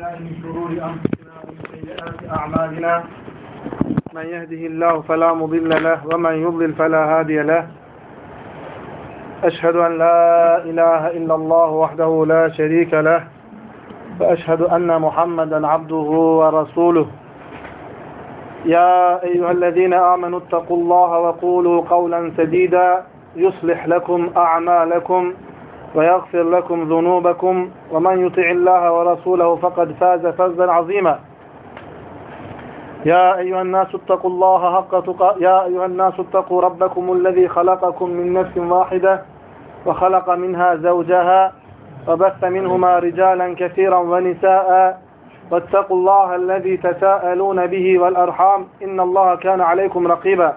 بالله من شرور أنفسنا ومن سيئات أعمالنا. من يهده الله فلا مضل له ومن يضلل فلا هادي له. أشهد أن لا إله إلا الله وحده لا شريك له. وأشهد أن محمدا عبده ورسوله. يا أيها الذين آمنوا اتقوا الله وقولوا قولا سديدا يصلح لكم أعمالكم. ويغفر لكم ذنوبكم ومن يطع الله ورسوله فقد فاز فوزا عظيما. يا أيها الناس اتقوا الله حق تقا يا أيها الناس اتقوا ربكم الذي خلقكم من نفس واحدة وخلق منها زوجها وبث منهما رجالا كثيرا ونساء واتقوا الله الذي تساءلون به والأرحام إن الله كان عليكم رقيبا.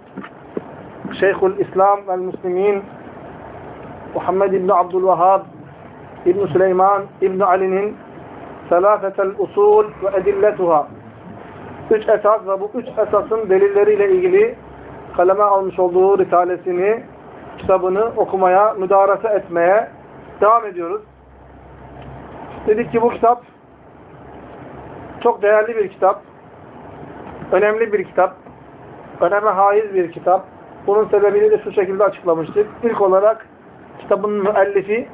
Şeyhül İslam ve Müslümin Muhammed İbni Abdülvahhab İbni Süleyman İbni Ali'nin Selafetel Usul ve Edilletuha Üç esas ve bu üç esasın delilleriyle ilgili kaleme almış olduğu risalesini, kitabını okumaya, müdarese etmeye devam ediyoruz. Dedik ki bu kitap çok değerli bir kitap, önemli bir kitap, öneme haiz bir kitap. Bunun sebebini de şu şekilde açıklamıştık. İlk olarak kitabın müellifi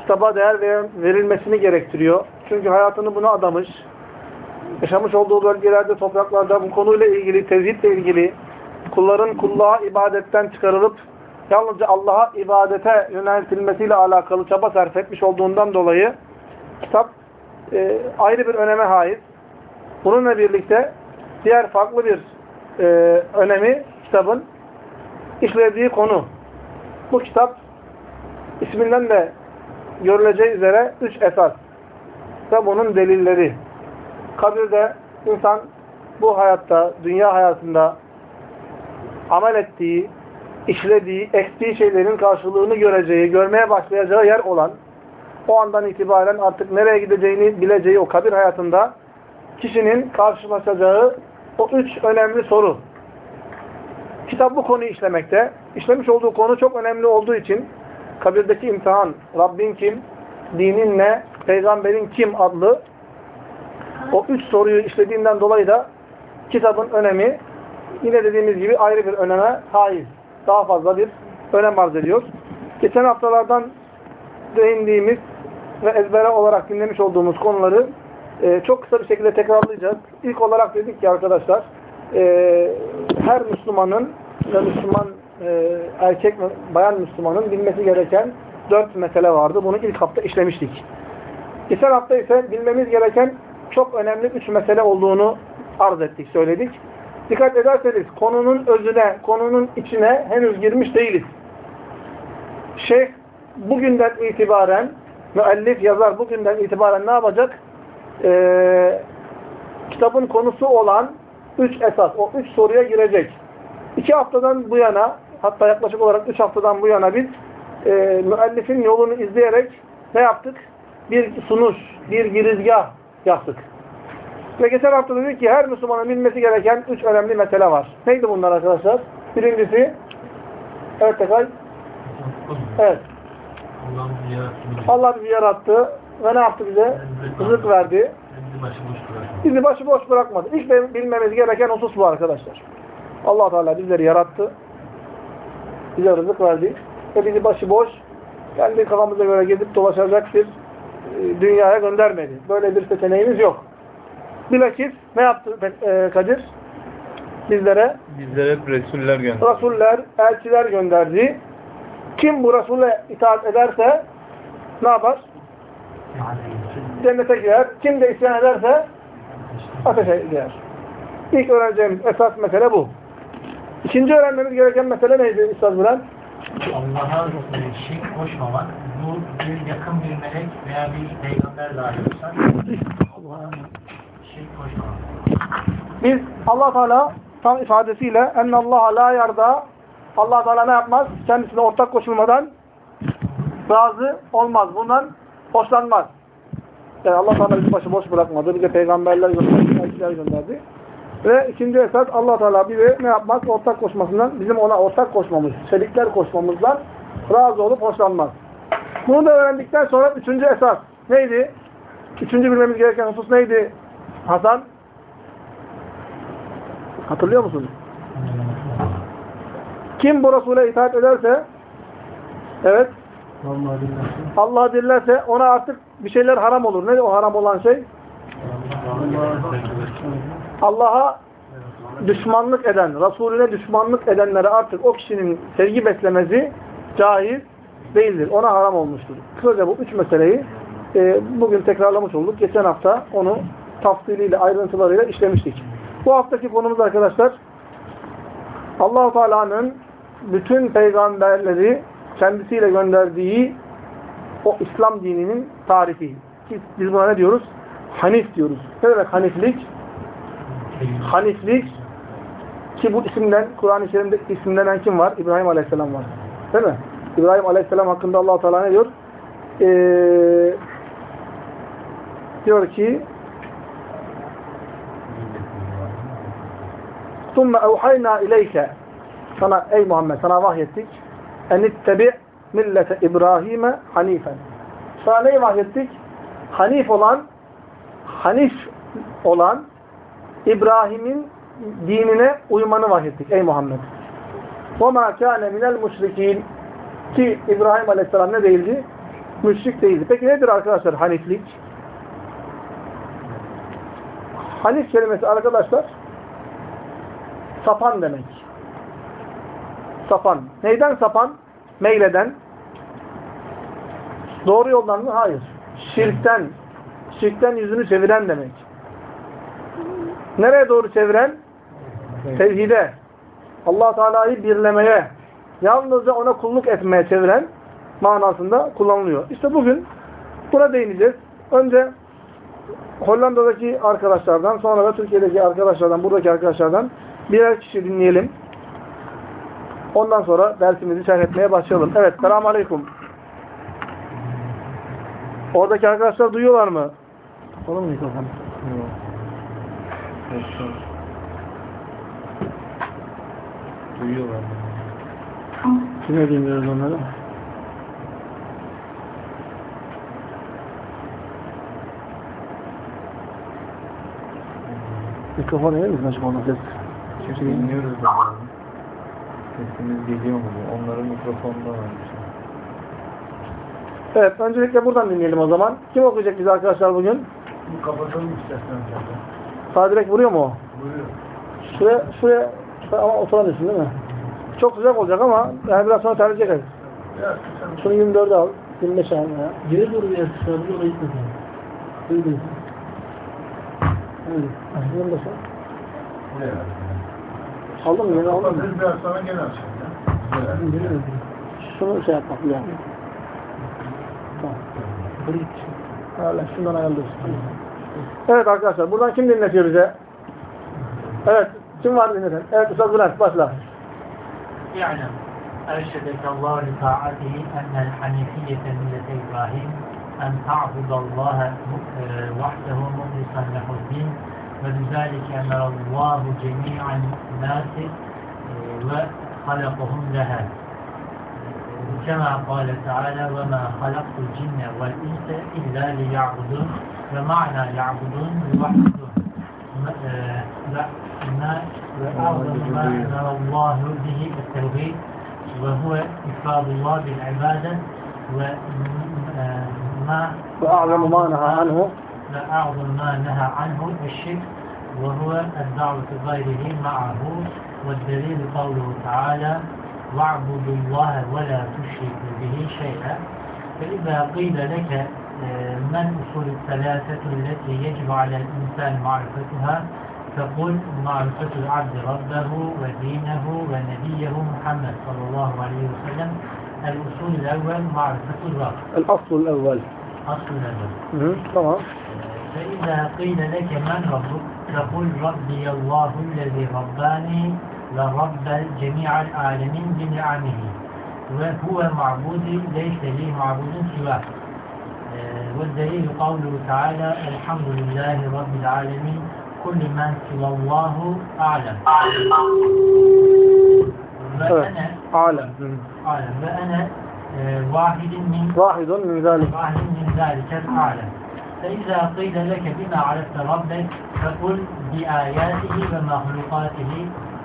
kitaba değer verilmesini gerektiriyor. Çünkü hayatını buna adamış. Yaşamış olduğu bölgelerde, topraklarda bu konuyla ilgili, tevhidle ilgili kulların kulluğa ibadetten çıkarılıp yalnızca Allah'a ibadete yöneltilmesiyle alakalı çaba sarf etmiş olduğundan dolayı kitap e, ayrı bir öneme haiz. Bununla birlikte diğer farklı bir e, önemi kitabın işlediği konu. Bu kitap isminden de görüleceği üzere üç esas ve bunun delilleri. Kabirde insan bu hayatta, dünya hayatında amel ettiği, işlediği, ektiği şeylerin karşılığını göreceği, görmeye başlayacağı yer olan, o andan itibaren artık nereye gideceğini bileceği o kabir hayatında kişinin karşılaşacağı o üç önemli soru. Kitap bu konuyu işlemekte. İşlemiş olduğu konu çok önemli olduğu için kabirdeki imtihan, Rabbin kim, dinin ne, peygamberin kim adlı o üç soruyu işlediğinden dolayı da kitabın önemi yine dediğimiz gibi ayrı bir öneme haiz. Daha fazla bir önem arz ediyor. Geçen haftalardan değindiğimiz ve ezbere olarak dinlemiş olduğumuz konuları e, çok kısa bir şekilde tekrarlayacağız. İlk olarak dedik ki arkadaşlar e, her Müslümanın ve Müslüman e, erkek bayan Müslümanın bilmesi gereken dört mesele vardı. Bunu ilk hafta işlemiştik. Geçen hafta ise bilmemiz gereken çok önemli üç mesele olduğunu arz ettik, söyledik. Dikkat ederseniz konunun özüne, konunun içine henüz girmiş değiliz. Şeyh bugünden itibaren, müellif yazar bugünden itibaren ne yapacak? Ee, kitabın konusu olan üç esas, o üç soruya girecek. İki haftadan bu yana, hatta yaklaşık olarak üç haftadan bu yana biz e, müellifin yolunu izleyerek ne yaptık? Bir sunuş, bir girizgah yaptık. Ve geçen hafta dedik ki her Müslümanın bilmesi gereken üç önemli mesele var. Neydi bunlar arkadaşlar? Birincisi, evet Tekay. Evet. Allah bizi yarattı ve ne yaptı bize? Rızık verdi. Bizi başıboş bırakmadı. İlk bilmemiz gereken husus bu arkadaşlar. Allah Teala bizleri yarattı. Bize rızık verdi. Ve bizi başıboş kendi kafamıza göre gezip dolaşacak bir dünyaya göndermedi. Böyle bir seçeneğimiz yok. Bilakis ne yaptı e, Kadir? Bizlere bizlere Resuller gönderdi. Resuller, elçiler gönderdi. Kim bu Resul'e itaat ederse ne yapar? Cennete girer. Kim de isyan ederse ateşe girer. İlk öğreneceğimiz esas mesele bu. İkinci öğrenmemiz gereken mesele neydi Üstad Bülent? Allah'a şirk koşmamak, bu bir yakın bir melek veya bir peygamber dahi olsa şirk koşmamak. Biz Allah Teala tam ifadesiyle en Allah la yarda Allah Teala ne yapmaz? Kendisine ortak koşulmadan razı olmaz. Bundan hoşlanmaz. Yani Allah Teala bizi başıboş bırakmadı. Bize peygamberler gönderdi, elçiler gönderdi. Ve ikinci esas Allah Teala bize ne yapmaz? Ortak koşmasından, bizim ona ortak koşmamız, şerikler koşmamızdan razı olup hoşlanmaz. Bunu da öğrendikten sonra üçüncü esas neydi? Üçüncü bilmemiz gereken husus neydi? Hasan? Hatırlıyor musun? Kim bu Resul'e itaat ederse evet Allah dillerse ona artık bir şeyler haram olur. Ne o haram olan şey? Allah'a düşmanlık eden, Resulüne düşmanlık edenlere artık o kişinin sevgi beslemesi caiz değildir. Ona haram olmuştur. Kısaca bu üç meseleyi e, bugün tekrarlamış olduk. Geçen hafta onu tafsiliyle, ayrıntılarıyla işlemiştik. Bu haftaki konumuz arkadaşlar allah Teala'nın bütün peygamberleri kendisiyle gönderdiği o İslam dininin tarifi. Biz buna ne diyoruz? Hanif diyoruz. Ne demek haniflik? Haniflik ki bu isimden, Kur'an-ı Kerim'de isimlenen kim var? İbrahim Aleyhisselam var. Değil mi? İbrahim Aleyhisselam hakkında allah Teala ne diyor? Ee, diyor ki ثُمَّ اَوْحَيْنَا اِلَيْكَ Sana ey Muhammed sana vahyettik. اَنِتَّبِعْ millete İbrahim'e hanifen. Sana neyi vahyettik? Hanif olan Hanif olan İbrahim'in dinine uymanı vahyettik ey Muhammed. وَمَا كَانَ مِنَ الْمُشْرِك۪ينَ Ki İbrahim Aleyhisselam ne değildi? Müşrik değildi. Peki nedir arkadaşlar haniflik? Hanif kelimesi arkadaşlar sapan demek. Sapan. Neyden sapan? Meyleden. Doğru yoldan mı? Hayır. Şirkten. Şirkten yüzünü çeviren demek. Nereye doğru çeviren? Tevhide. allah Teala'yı birlemeye, yalnızca ona kulluk etmeye çeviren manasında kullanılıyor. İşte bugün buna değineceğiz. Önce Hollanda'daki arkadaşlardan, sonra da Türkiye'deki arkadaşlardan, buradaki arkadaşlardan birer kişi dinleyelim. Ondan sonra dersimizi şerh etmeye başlayalım. Evet, selamun aleyküm. Oradaki arkadaşlar duyuyorlar mı? Kapalı mı mikrofon? Duyuyorlar. Kime dinliyoruz onları? Mikrofon verir misin açık olmaz? Çünkü dinliyoruz da. Sesimiz geliyor mu? Onların mikrofonda var. Evet, öncelikle buradan dinleyelim o zaman. Kim okuyacak bize arkadaşlar bugün? Kapatalım istersen. Sağ direkt vuruyor mu o? Buyurun. Şuraya, şuraya, ama oturamıyorsun değil mi? Çok sıcak olacak ama yani biraz sonra terleyecek. Kısa. Şunu 24'e al, 25'e al ya. Geri doğru biraz kısa. Bir orayı kısa. Öyle değil. Evet. 25'e. Buraya. Aldın mı? Aldın mı? Biraz sonra gene açalım ya. Şunu şey yapmak lazım. Tamam. Öyle, şundan ayarlıyorsun. Evet arkadaşlar, buradan kim dinletiyor bize? Evet, kim var dinleten? Evet, Üstad Bülent, başla. اعلم أرشدك الله لطاعته أن الحنيفية ملة إبراهيم أن تعبد الله وحده مخلصا له الدين وبذلك أمر الله جميع الناس وخلقهم لها كما قال تعالى وما خلقت الجن والإنس إلا ليعبدون ومعنى يعبدون يوحدون. ما وأعظم ما أمر الله به التوحيد وهو إفراد الله بالعبادة وما وأعظم ما نهى عنه. وأعظم ما نهى عنه الشرك وهو الدعوة غيره معه والدليل قوله تعالى واعبدوا الله ولا تشركوا به شيئا. فإذا قيل لك من أصول الثلاثة التي يجب على الإنسان معرفتها؟ تقول معرفة العبد ربه ودينه ونبيه محمد صلى الله عليه وسلم. الأصول الأول معرفة الرب. الأصل الأول. أصل الأول. tamam. فإذا قيل لك من ربك فقل ربي الله الذي رباني ورب جميع العالمين بنعمه وهو معبودي ليس لي معبود سواه. والدليل قوله تعالى الحمد لله رب العالمين كل من سوى الله أعلم. وأنا Alem. Hı. أعلم وأنا آه، واحد من Vahidun min zalik. واحد من ذلك الأعلم فإذا قيل لك بما عرفت ربك فقل بآياته ومخلوقاته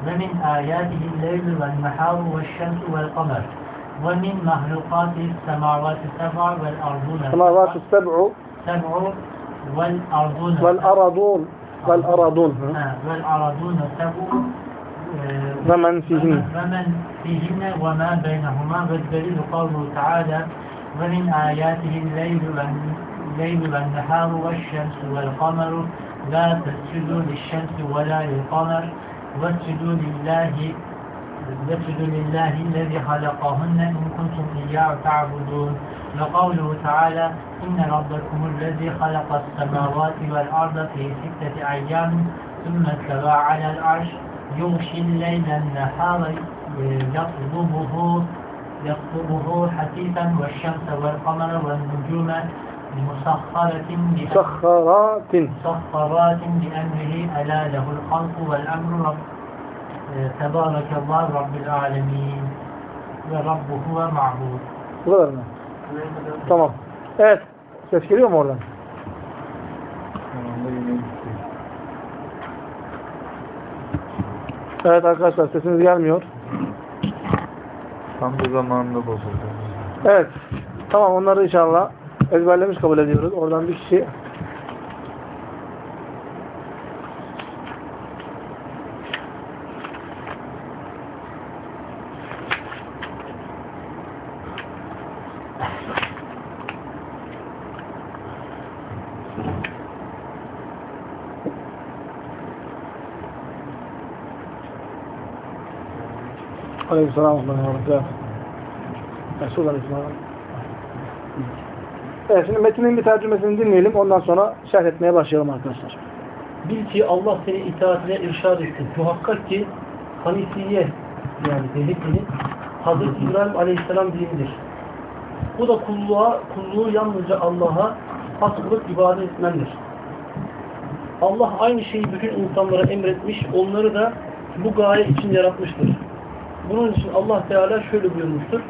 ومن آياته الليل والنهار والشمس والقمر ومن مخلوقاته السماوات السبع والأرضون seb'u السبع والأرضون aradun. Vel aradun. Hı. آه، والأرضون السبع آه، men fihin. ومن فيهن وما بينهما والدليل قوله تعالى ومن آياته الليل الليل والنهار والشمس والقمر لا تسجدوا للشمس ولا للقمر واسجدوا لله واسجدوا لله الذي خلقهن إن كنتم إياه تعبدون. وقوله تعالى إن ربكم الذي خلق السماوات والأرض في ستة أيام ثم استوى على العرش. يغشي الليل النهار يطلبه يطلبه حثيثا والشمس والقمر والنجوم مسخرة Musakharatin. مسخرات. بأمره. ألا له الخلق والأمر Ee, Tebârekallah Rabbil âlemîn ve Rabbuhu ve ma'bud. Bu kadar mı? Tamam. Evet. Ses geliyor mu oradan? Evet arkadaşlar sesiniz gelmiyor. Tam bu zamanında bozuldu. Evet. Tamam onları inşallah ezberlemiş kabul ediyoruz. Oradan bir kişi Aleykümselam ve rahmetullah. Resul Aleyhisselam. Evet şimdi metnin bir tercümesini dinleyelim. Ondan sonra şerh etmeye başlayalım arkadaşlar. Bil ki Allah seni itaatine irşad etsin. Muhakkak ki Hanifiye yani devlet dini Hazreti İbrahim Aleyhisselam dinidir. Bu da kulluğa, kulluğu yalnızca Allah'a has kılıp ibadet etmendir. Allah aynı şeyi bütün insanlara emretmiş, onları da bu gaye için yaratmıştır. Bunun için Allah Teala şöyle buyurmuştur.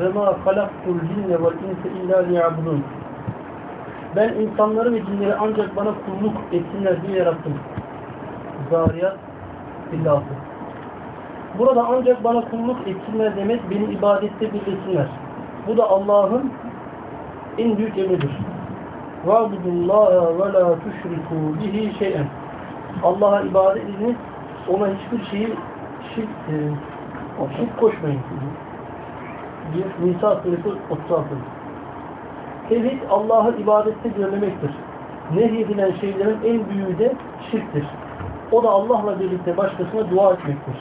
Ve ma halaktul cinne vel insa illa liya'budun. Ben insanları ve cinleri ancak bana kulluk etsinler diye yarattım. Zariyat 56. Burada ancak bana kulluk etsinler demek beni ibadette birleşsinler. Bu da Allah'ın en büyük emridir. وَعْبُدُ اللّٰهَ وَلَا تُشْرِكُوا بِهِ شَيْئًا Allah'a ibadet ediniz, ona hiçbir şeyi şirk, e, şirk koşmayın. Bir Nisa suresi 36. Tevhid Allah'ı ibadette görmemektir. Nehyedilen şeylerin en büyüğü de şirktir. O da Allah'la birlikte başkasına dua etmektir.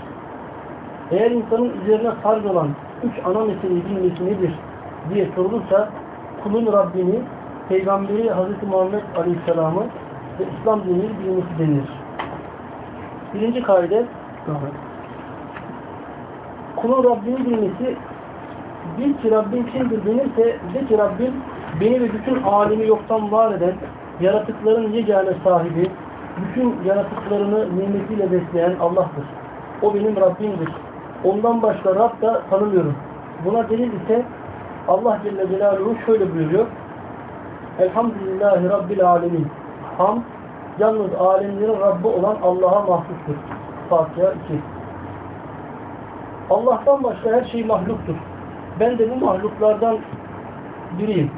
Eğer insanın üzerine farz olan üç ana meseleyi bilmesi nedir diye sorulursa kulun Rabbini, Peygamberi Hz. Muhammed Aleyhisselam'ı ve İslam dinini bilmesi denilir. Birinci kaide kulun Rabbini bilmesi bil ki Rabbim kimdir denirse de ki Rabbim beni ve bütün alemi yoktan var eden yaratıkların yegane sahibi bütün yaratıklarını nimetiyle besleyen Allah'tır. O benim Rabbimdir. Ondan başka Rab da tanımıyorum. Buna delil ise Allah Celle Celaluhu şöyle buyuruyor. Elhamdülillahi Rabbil Alemin. Ham yalnız alemlerin Rabbi olan Allah'a mahsustur. Fatiha 2. Allah'tan başka her şey mahluktur. Ben de bu mahluklardan biriyim.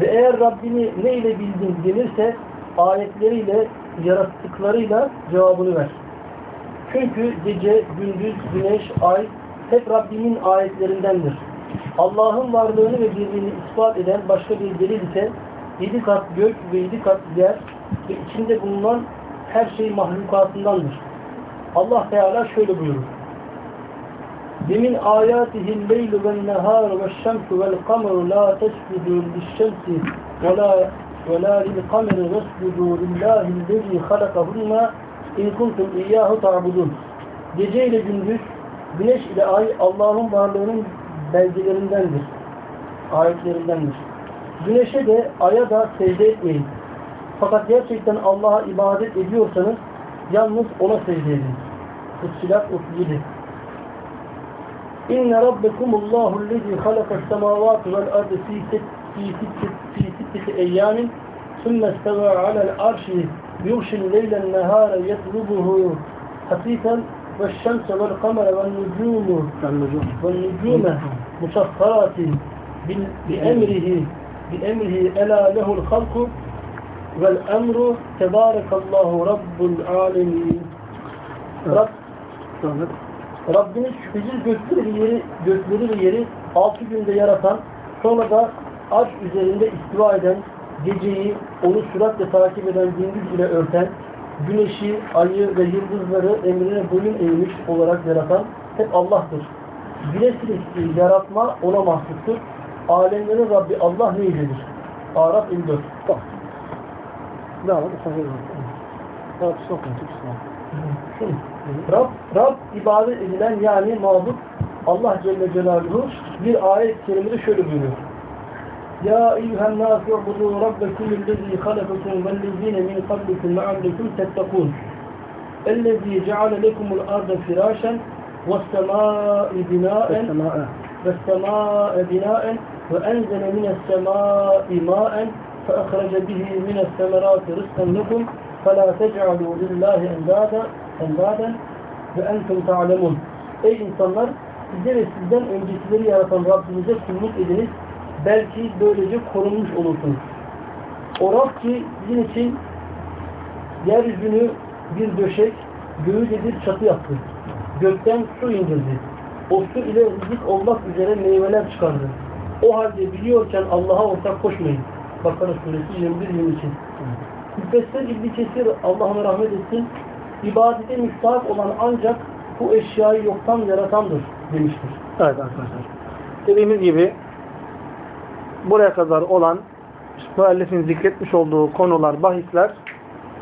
Ve eğer Rabbini ne ile bildin denirse ayetleriyle, yarattıklarıyla cevabını ver. Çünkü gece, gündüz, güneş, ay hep Rabbimin ayetlerindendir. Allah'ın varlığını ve birliğini ispat eden başka bir delil ise yedi kat gök ve yedi kat yer ve içinde bulunan her şey mahlukatındandır. Allah Teala şöyle buyurur. Demin ayatihi leylu ve nehar ve şemsu vel kameru la tesbidun lişşemsi ve la ve la lil kameru vesbidu lillahi lezi halakahunna in kuntum iyyahu ta'budun. Gece ile gündüz, güneş ile ay Allah'ın varlığının belgelerindendir. Ayetlerindendir. Güneşe de aya da secde etmeyin. Fakat gerçekten Allah'a ibadet ediyorsanız yalnız ona secde edin. Fussilat 37 İnne rabbekumullahu lezi halakas semavati vel ardı fi sit fi sit fi sitteti eyyamin ثم استوى على العرش يغشي الليل النهار يطلبه حثيثا والشمس والقمر والنجوم والنجوم مسخرات بأمره بأمره ألا له الخلق vel emru tebârekallahu rabbul alemin. Rab, Rabbimiz şüphesiz gökleri ve yeri, gökleri ve yeri altı günde yaratan, sonra da arş üzerinde istiva eden, geceyi onu süratle takip eden gündüz ile örten, güneşi, ayı ve yıldızları emrine boyun eğmiş olarak yaratan hep Allah'tır. Bilesiniz yaratma ona mahsustur. Alemlerin Rabbi Allah neyledir? Araf 54. Tamam. et. Evet, sokun. Şimdi, Rab, Rab ibadet edilen yani mabut Allah Celle Celaluhu bir ayet-i kerimede şöyle buyuruyor. Ya eyyühen nâfi ubudu rabbekum ellezî halakakum vellezîne min kablikum leallekum tettekûn. Ellezî ceale lekumul arda firâşen ve's-semâi binâen Sema'a. والسماء بناء وأنزل من السماء ماء فأخرج به من الثمرات رزقا لكم فلا تجعلوا لله أندادا أندادا وأنتم تعلمون Ey insanlar size ve sizden öncekileri yaratan Rabbinize kulluk ediniz. Belki böylece korunmuş olursunuz. O Rab ki sizin için yeryüzünü bir döşek, göğü de bir çatı yaptı. Gökten su indirdi. O su ile rızık olmak üzere meyveler çıkardı. O halde biliyorken Allah'a ortak koşmayın. Bakara suresi 21-22. Müfessir İbni Kesir Allah ona rahmet etsin. İbadete müstahak olan ancak bu eşyayı yoktan yaratandır demiştir. Evet arkadaşlar. Dediğimiz gibi buraya kadar olan müellifin zikretmiş olduğu konular, bahisler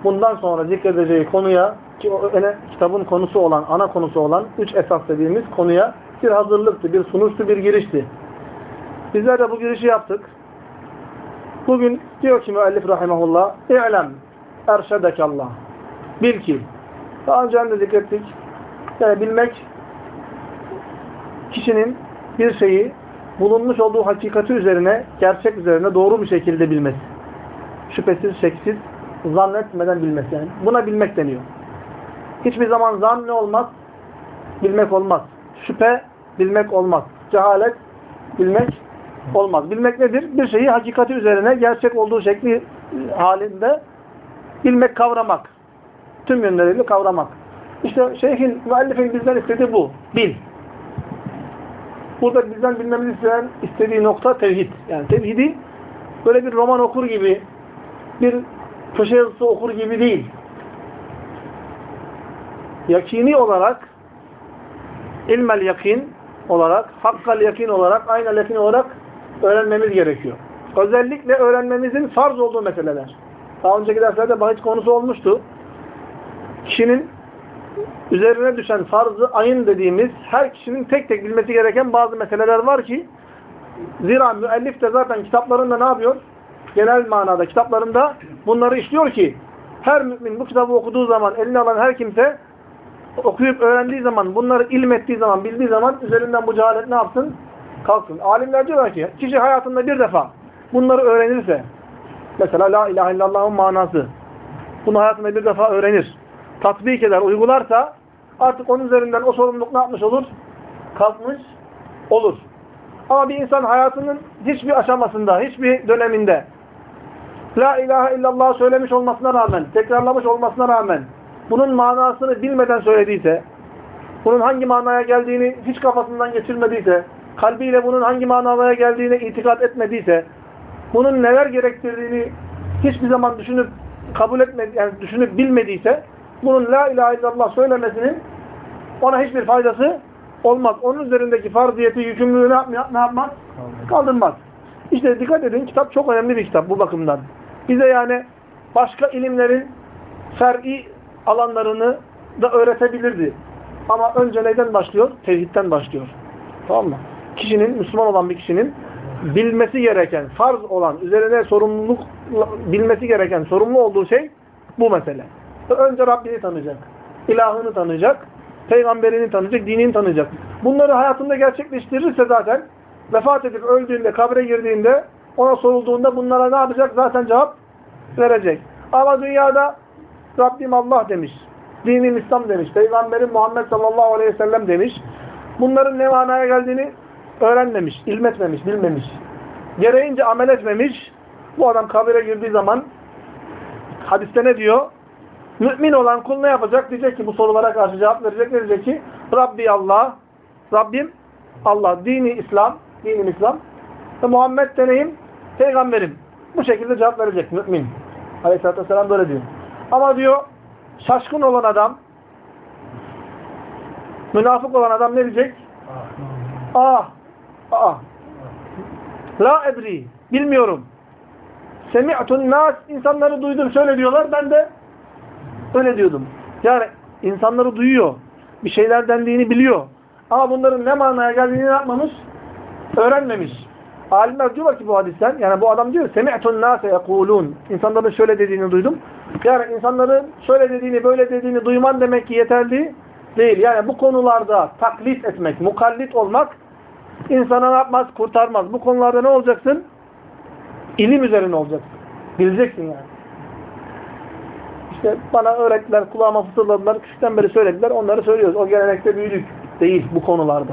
bundan sonra zikredeceği konuya ki o öne, kitabın konusu olan, ana konusu olan üç esas dediğimiz konuya bir hazırlıktı, bir sunuştu, bir girişti. Bizler de bu girişi yaptık. Bugün diyor ki müellif rahimahullah İ'lem erşedekallah Bil ki daha önce de zikrettik yani bilmek kişinin bir şeyi bulunmuş olduğu hakikati üzerine, gerçek üzerine doğru bir şekilde bilmesi. Şüphesiz, şeksiz, zannetmeden bilmesi. Yani buna bilmek deniyor. Hiçbir zaman zan ne olmaz? Bilmek olmaz. Şüphe bilmek olmaz. Cehalet bilmek olmaz. Bilmek nedir? Bir şeyi hakikati üzerine gerçek olduğu şekli halinde bilmek, kavramak. Tüm yönleriyle kavramak. İşte şeyhin, müellifin bizden istediği bu. Bil. Burada bizden bilmemizi isteyen, istediği nokta tevhid. Yani tevhidi böyle bir roman okur gibi, bir köşe yazısı okur gibi değil. Yakini olarak, ilmel yakin olarak, hakkal yakin olarak, aynel yakin olarak öğrenmemiz gerekiyor. Özellikle öğrenmemizin farz olduğu meseleler. Daha önceki derslerde bahis konusu olmuştu. Kişinin üzerine düşen farzı ayın dediğimiz her kişinin tek tek bilmesi gereken bazı meseleler var ki zira müellif de zaten kitaplarında ne yapıyor? Genel manada kitaplarında bunları işliyor ki her mümin bu kitabı okuduğu zaman eline alan her kimse okuyup öğrendiği zaman bunları ilmettiği zaman bildiği zaman üzerinden bu cehalet ne yapsın? Kalksın. Alimler diyorlar ki kişi hayatında bir defa bunları öğrenirse mesela la ilahe illallah'ın manası bunu hayatında bir defa öğrenir tatbik eder, uygularsa artık onun üzerinden o sorumluluk ne yapmış olur? Kalkmış olur. Ama bir insan hayatının hiçbir aşamasında, hiçbir döneminde La ilahe illallah söylemiş olmasına rağmen, tekrarlamış olmasına rağmen bunun manasını bilmeden söylediyse, bunun hangi manaya geldiğini hiç kafasından geçirmediyse, kalbiyle bunun hangi manaya geldiğine itikat etmediyse, bunun neler gerektirdiğini hiçbir zaman düşünüp kabul etmedi, yani düşünüp bilmediyse bunun la ilahe illallah söylemesinin ona hiçbir faydası olmaz. Onun üzerindeki farziyeti, yükümlülüğü ne, yap- ne yapmaz? Kaldırmaz. İşte dikkat edin kitap çok önemli bir kitap bu bakımdan. Bize yani başka ilimlerin fer'i alanlarını da öğretebilirdi. Ama önce neyden başlıyor? Tevhidden başlıyor. Tamam mı? Kişinin, Müslüman olan bir kişinin bilmesi gereken, farz olan, üzerine sorumluluk bilmesi gereken, sorumlu olduğu şey bu mesele. Önce Rabbini tanıyacak, ilahını tanıyacak, peygamberini tanıyacak, dinini tanıyacak. Bunları hayatında gerçekleştirirse zaten vefat edip öldüğünde, kabre girdiğinde, ona sorulduğunda bunlara ne yapacak? Zaten cevap verecek. Ama dünyada Rabbim Allah demiş, dinim İslam demiş, peygamberim Muhammed sallallahu aleyhi ve sellem demiş. Bunların ne manaya geldiğini öğrenmemiş, ilmetmemiş, bilmemiş. Gereğince amel etmemiş. Bu adam kabire girdiği zaman hadiste ne diyor? Mümin olan kul ne yapacak? Diyecek ki bu sorulara karşı cevap verecek. Ne diyecek ki? Rabbi Allah, Rabbim Allah, dini İslam, dinim İslam ve Muhammed deneyim, peygamberim. Bu şekilde cevap verecek mümin. Aleyhisselatü Vesselam böyle diyor. Ama diyor, şaşkın olan adam, münafık olan adam ne diyecek? Ah, ah, la edri, bilmiyorum. Semi'tun nas, insanları duydum, şöyle diyorlar, ben de öyle diyordum. Yani insanları duyuyor, bir şeyler dendiğini biliyor. Ama bunların ne manaya geldiğini yapmamış? Öğrenmemiş. Alimler diyorlar ki bu hadisten, yani bu adam diyor, semi'tun nase yekulun. İnsanların şöyle dediğini duydum. Yani insanların şöyle dediğini, böyle dediğini duyman demek ki yeterli değil. Yani bu konularda taklit etmek, mukallit olmak insana ne yapmaz? Kurtarmaz. Bu konularda ne olacaksın? İlim üzerine olacaksın. Bileceksin yani. İşte bana öğrettiler, kulağıma fısıldadılar, küçükten beri söylediler, onları söylüyoruz. O gelenekte büyüdük. Değil bu konularda.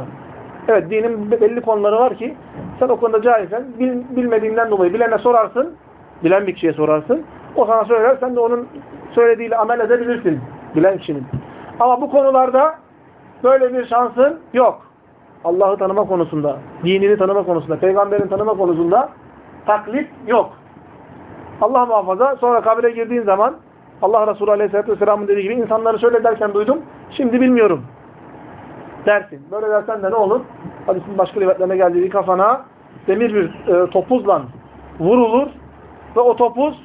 Evet dinin belli konuları var ki sen o konuda cahilsen bil, bilmediğinden dolayı bilene sorarsın, bilen bir kişiye sorarsın. O sana söyler, sen de onun söylediğiyle amel edebilirsin bilen kişinin. Ama bu konularda böyle bir şansın yok. Allah'ı tanıma konusunda, dinini tanıma konusunda, peygamberin tanıma konusunda taklit yok. Allah muhafaza sonra kabire girdiğin zaman Allah Resulü Aleyhisselatü Vesselam'ın dediği gibi insanları şöyle derken duydum, şimdi bilmiyorum dersin. Böyle dersen de ne olur? Hadisin başka rivayetlerine geldiği kafana demir bir e, topuzla vurulur ve o topuz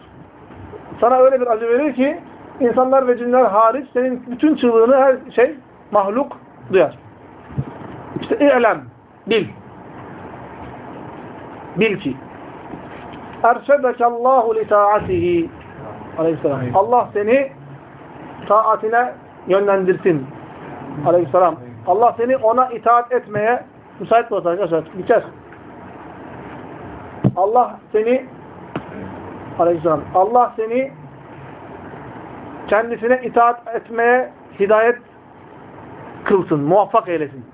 sana öyle bir acı verir ki insanlar ve cinler hariç senin bütün çığlığını her şey mahluk duyar. İşte i'lem, bil. Bil ki erşedekallahu li taatihi aleyhisselam. Allah seni taatine yönlendirsin. Aleyhisselam. Allah seni ona itaat etmeye müsait kılır arkadaşlar. Biter. Allah seni Aleyhisselam. Allah seni kendisine itaat etmeye hidayet kılsın, muvaffak eylesin.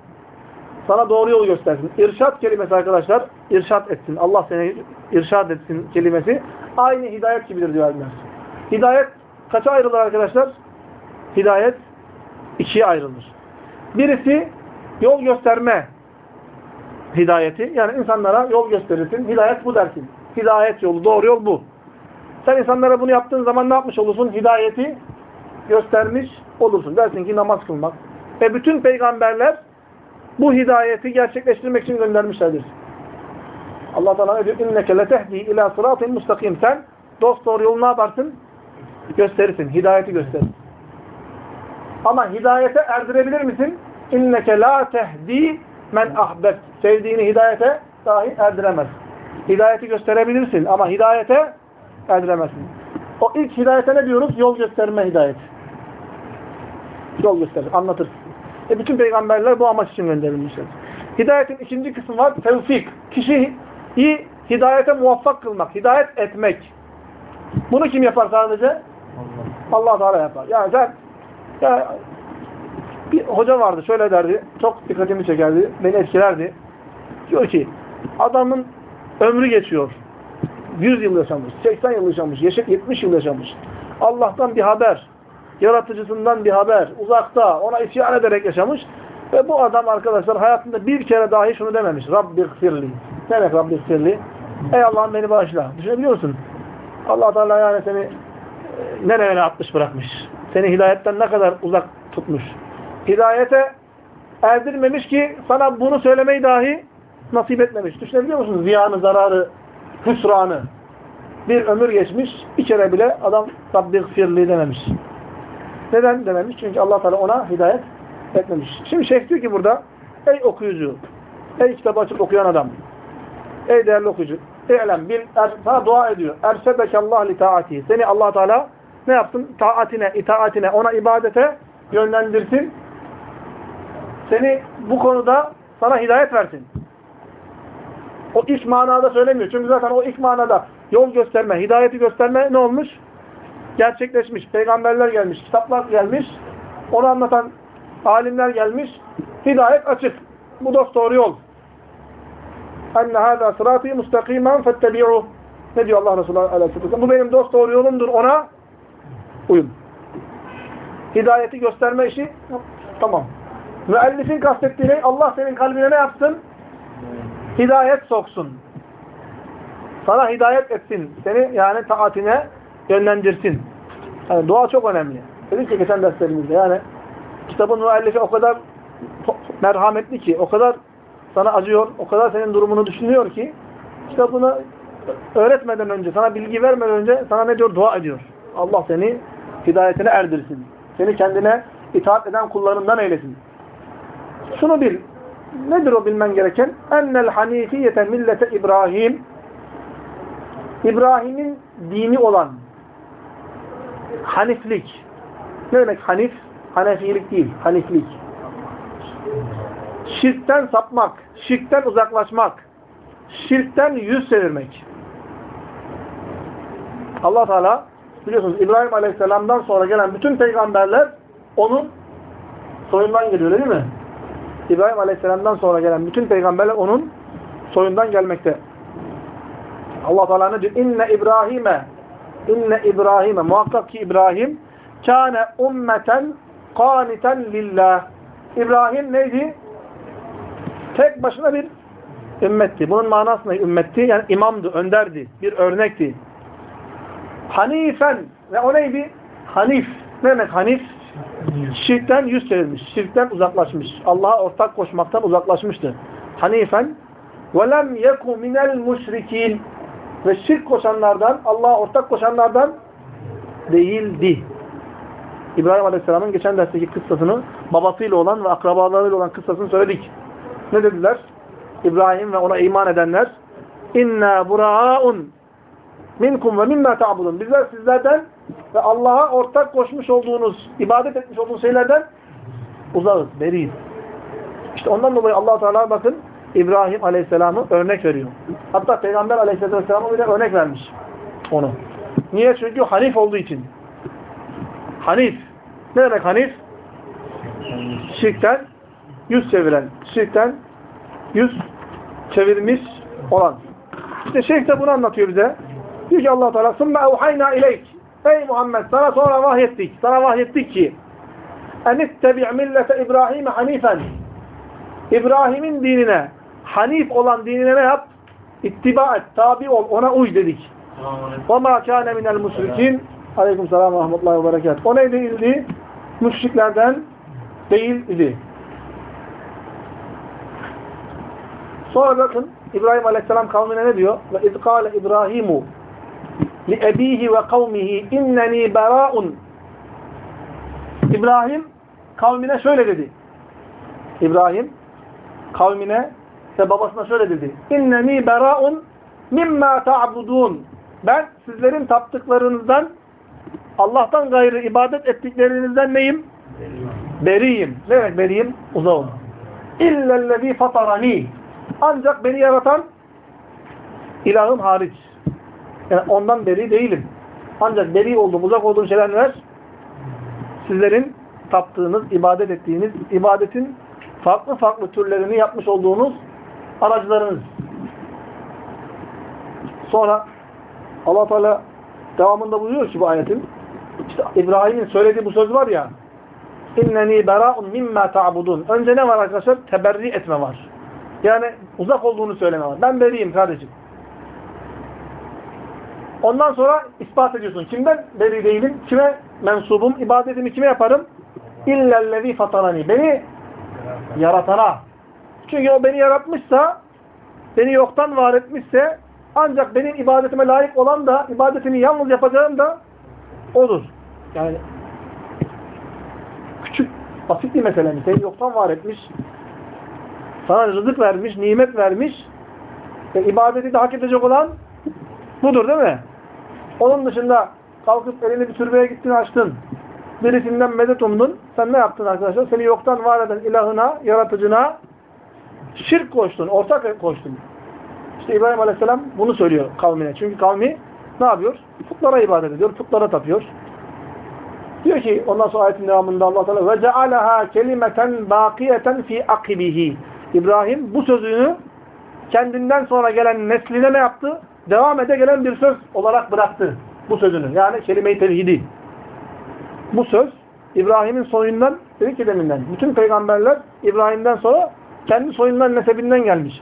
Sana doğru yolu göstersin. İrşat kelimesi arkadaşlar, irşat etsin. Allah seni irşad etsin kelimesi aynı hidayet gibidir diyor alimler. Hidayet kaça ayrılır arkadaşlar? Hidayet ikiye ayrılır. Birisi yol gösterme hidayeti. Yani insanlara yol gösterirsin. Hidayet bu dersin. Hidayet yolu, doğru yol bu. Sen insanlara bunu yaptığın zaman ne yapmış olursun? Hidayeti göstermiş olursun. Dersin ki namaz kılmak. Ve bütün peygamberler bu hidayeti gerçekleştirmek için göndermişlerdir. Allah Teala diyor? İnneke letehdi ila sıratin mustakim. Sen dost doğru yolu ne yaparsın? Gösterirsin. Hidayeti gösterirsin. Ama hidayete erdirebilir misin? İnneke la tehdi men ahbet. Sevdiğini hidayete dahi erdiremez. Hidayeti gösterebilirsin ama hidayete erdiremezsin. O ilk hidayete ne diyoruz? Yol gösterme hidayeti. Yol gösterir, anlatır. E bütün peygamberler bu amaç için gönderilmişler. Hidayetin ikinci kısmı var, tevfik. Kişiyi hidayete muvaffak kılmak, hidayet etmek. Bunu kim yapar sadece? Allah, Allah Teala yapar. Yani sen ya, bir hoca vardı şöyle derdi, çok dikkatimi çekerdi, beni etkilerdi. Diyor ki, adamın ömrü geçiyor. 100 yıl yaşamış, 80 yıl yaşamış, 70 yıl yaşamış. Allah'tan bir haber, yaratıcısından bir haber, uzakta, ona isyan ederek yaşamış. Ve bu adam arkadaşlar hayatında bir kere dahi şunu dememiş. Rabbi gfirli. Ne demek Rabbi gfirli? Ey Allah'ım beni bağışla. Düşünebiliyor musun? allah Teala yani seni e, nereye atmış bırakmış. Seni hidayetten ne kadar uzak tutmuş. Hidayete erdirmemiş ki sana bunu söylemeyi dahi nasip etmemiş. Düşünebiliyor musunuz? Ziyanı, zararı, hüsranı. Bir ömür geçmiş, bir kere bile adam Rabbi gfirli dememiş. Neden dememiş? Çünkü allah Teala ona hidayet etmemiş. Şimdi şeyh diyor ki burada, ey okuyucu, ey kitabı açıp okuyan adam, ey değerli okuyucu, İ'lem, bil, er, sana dua ediyor. Ersebekallah li taati. Seni allah Teala ne yapsın? Taatine, itaatine, ona ibadete yönlendirsin. Seni bu konuda sana hidayet versin. O ilk manada söylemiyor. Çünkü zaten o ilk manada yol gösterme, hidayeti gösterme ne olmuş? Gerçekleşmiş. Peygamberler gelmiş, kitaplar gelmiş. Onu anlatan alimler gelmiş. Hidayet açık. Bu dost doğru yol. Enne hâzâ sırâtî mustakîmen fettebi'ûh. Ne diyor Allah Resulü Aleyhisselatü Bu benim dost doğru yolumdur. Ona uyun. Hidayeti gösterme işi tamam. Müellifin kastettiği ne? Allah senin kalbine ne yapsın? Hidayet soksun. Sana hidayet etsin. Seni yani taatine yönlendirsin. Yani dua çok önemli. Dedik ki geçen derslerimizde yani kitabın müellifi o kadar merhametli ki, o kadar sana acıyor, o kadar senin durumunu düşünüyor ki kitabını öğretmeden önce, sana bilgi vermeden önce sana ne diyor? Dua ediyor. Allah seni hidayetine erdirsin. Seni kendine itaat eden kullarından eylesin. Şunu bil. Nedir o bilmen gereken? Ennel hanifiyete millete İbrahim İbrahim'in dini olan haniflik. Ne demek hanif? Hanefilik değil, haniflik. Şirkten sapmak, şirkten uzaklaşmak, şirkten yüz çevirmek. Allah Teala biliyorsunuz İbrahim Aleyhisselam'dan sonra gelen bütün peygamberler onun soyundan geliyor değil mi? İbrahim Aleyhisselam'dan sonra gelen bütün peygamberler onun soyundan gelmekte. Allah Teala ne diyor? İnne İbrahim'e inne İbrahim'e muhakkak ki İbrahim kâne ummeten kâniten lillah. İbrahim neydi? Tek başına bir ümmetti. Bunun manası ne? Ümmetti yani imamdı, önderdi, bir örnekti. Hanifen ve o neydi? Hanif. Ne demek Hanif? Şirkten yüz çevirmiş, şirkten uzaklaşmış. Allah'a ortak koşmaktan uzaklaşmıştı. Hanifen ve lem yeku minel ve şirk koşanlardan, Allah'a ortak koşanlardan değildi. İbrahim Aleyhisselam'ın geçen dersteki kıssasını, babasıyla olan ve akrabalarıyla olan kıssasını söyledik. Ne dediler? İbrahim ve ona iman edenler inna buraun minkum ve mimma ta'budun. Bizler sizlerden ve Allah'a ortak koşmuş olduğunuz, ibadet etmiş olduğunuz şeylerden uzağız, beriyiz. İşte ondan dolayı allah Teala bakın İbrahim Aleyhisselam'ı örnek veriyor. Hatta Peygamber Aleyhisselam'a bile örnek vermiş onu. Niye? Çünkü hanif olduğu için. Hanif. Ne demek hanif? Şirkten yüz çeviren. Şirkten yüz çevirmiş olan. İşte şeyh de bunu anlatıyor bize. Diyor ki allah Teala ثُمَّ اَوْحَيْنَا اِلَيْكِ Ey Muhammed sana sonra vahyettik. Sana vahyettik ki اَنِتَّبِعْ مِلَّةَ İbrahim hanifen İbrahim'in dinine hanif olan dinine ne yap? İttiba et, tabi ol, ona uy dedik. وَمَا كَانَ مِنَ الْمُسْرِكِينَ Aleyküm selam ve rahmetullahi ve berekat. O ne değildi? Müşriklerden değil idi. Sonra bakın İbrahim Aleyhisselam kavmine ne diyor? Ve izkâle İbrahimu li ebihi ve kavmihi inneni berâun İbrahim kavmine şöyle dedi. İbrahim kavmine ve babasına şöyle dedi. İnneni berâun mimma ta'budun. Ben sizlerin taptıklarınızdan Allah'tan gayrı ibadet ettiklerinizden neyim? Beriyim. Ne demek beriyim? Uzağım. İllellezî fatarani. Ancak beni yaratan ilahım hariç. Yani ondan beri değilim. Ancak beri olduğum, uzak olduğum şeyler neler? Sizlerin taptığınız, ibadet ettiğiniz, ibadetin farklı farklı türlerini yapmış olduğunuz aracılarınız. Sonra Allah Teala devamında buyuruyor ki bu ayetin işte İbrahim'in söylediği bu söz var ya inneni bera'un mimma ta'budun. Önce ne var arkadaşlar? Teberri etme var. Yani uzak olduğunu söyleme var. Ben beriyim kardeşim. Ondan sonra ispat ediyorsun. Kimden beri değilim? Kime mensubum? İbadetimi kime yaparım? İllellezî fatarani. Beni Yaratana. Çünkü o beni yaratmışsa, beni yoktan var etmişse, ancak benim ibadetime layık olan da, ibadetini yalnız yapacağım da odur. Yani küçük, basit bir mesele mi? Seni yoktan var etmiş, sana rızık vermiş, nimet vermiş ve ibadeti de hak edecek olan budur değil mi? Onun dışında kalkıp elini bir türbeye gittin açtın. Birisinden medet umdun. Sen ne yaptın arkadaşlar? Seni yoktan var eden ilahına, yaratıcına şirk koştun, ortak koştun. İşte İbrahim Aleyhisselam bunu söylüyor kavmine. Çünkü kavmi ne yapıyor? Putlara ibadet ediyor, putlara tapıyor. Diyor ki ondan sonra ayetin devamında Allah Teala ve cealaha kelimeten bakiyeten fi akibihi. İbrahim bu sözünü kendinden sonra gelen nesline ne yaptı? Devam ede gelen bir söz olarak bıraktı. Bu sözünü. Yani kelime-i tevhidi. Bu söz İbrahim'in soyundan, dedik ki deminden, bütün peygamberler İbrahim'den sonra kendi soyundan, nesebinden gelmiş.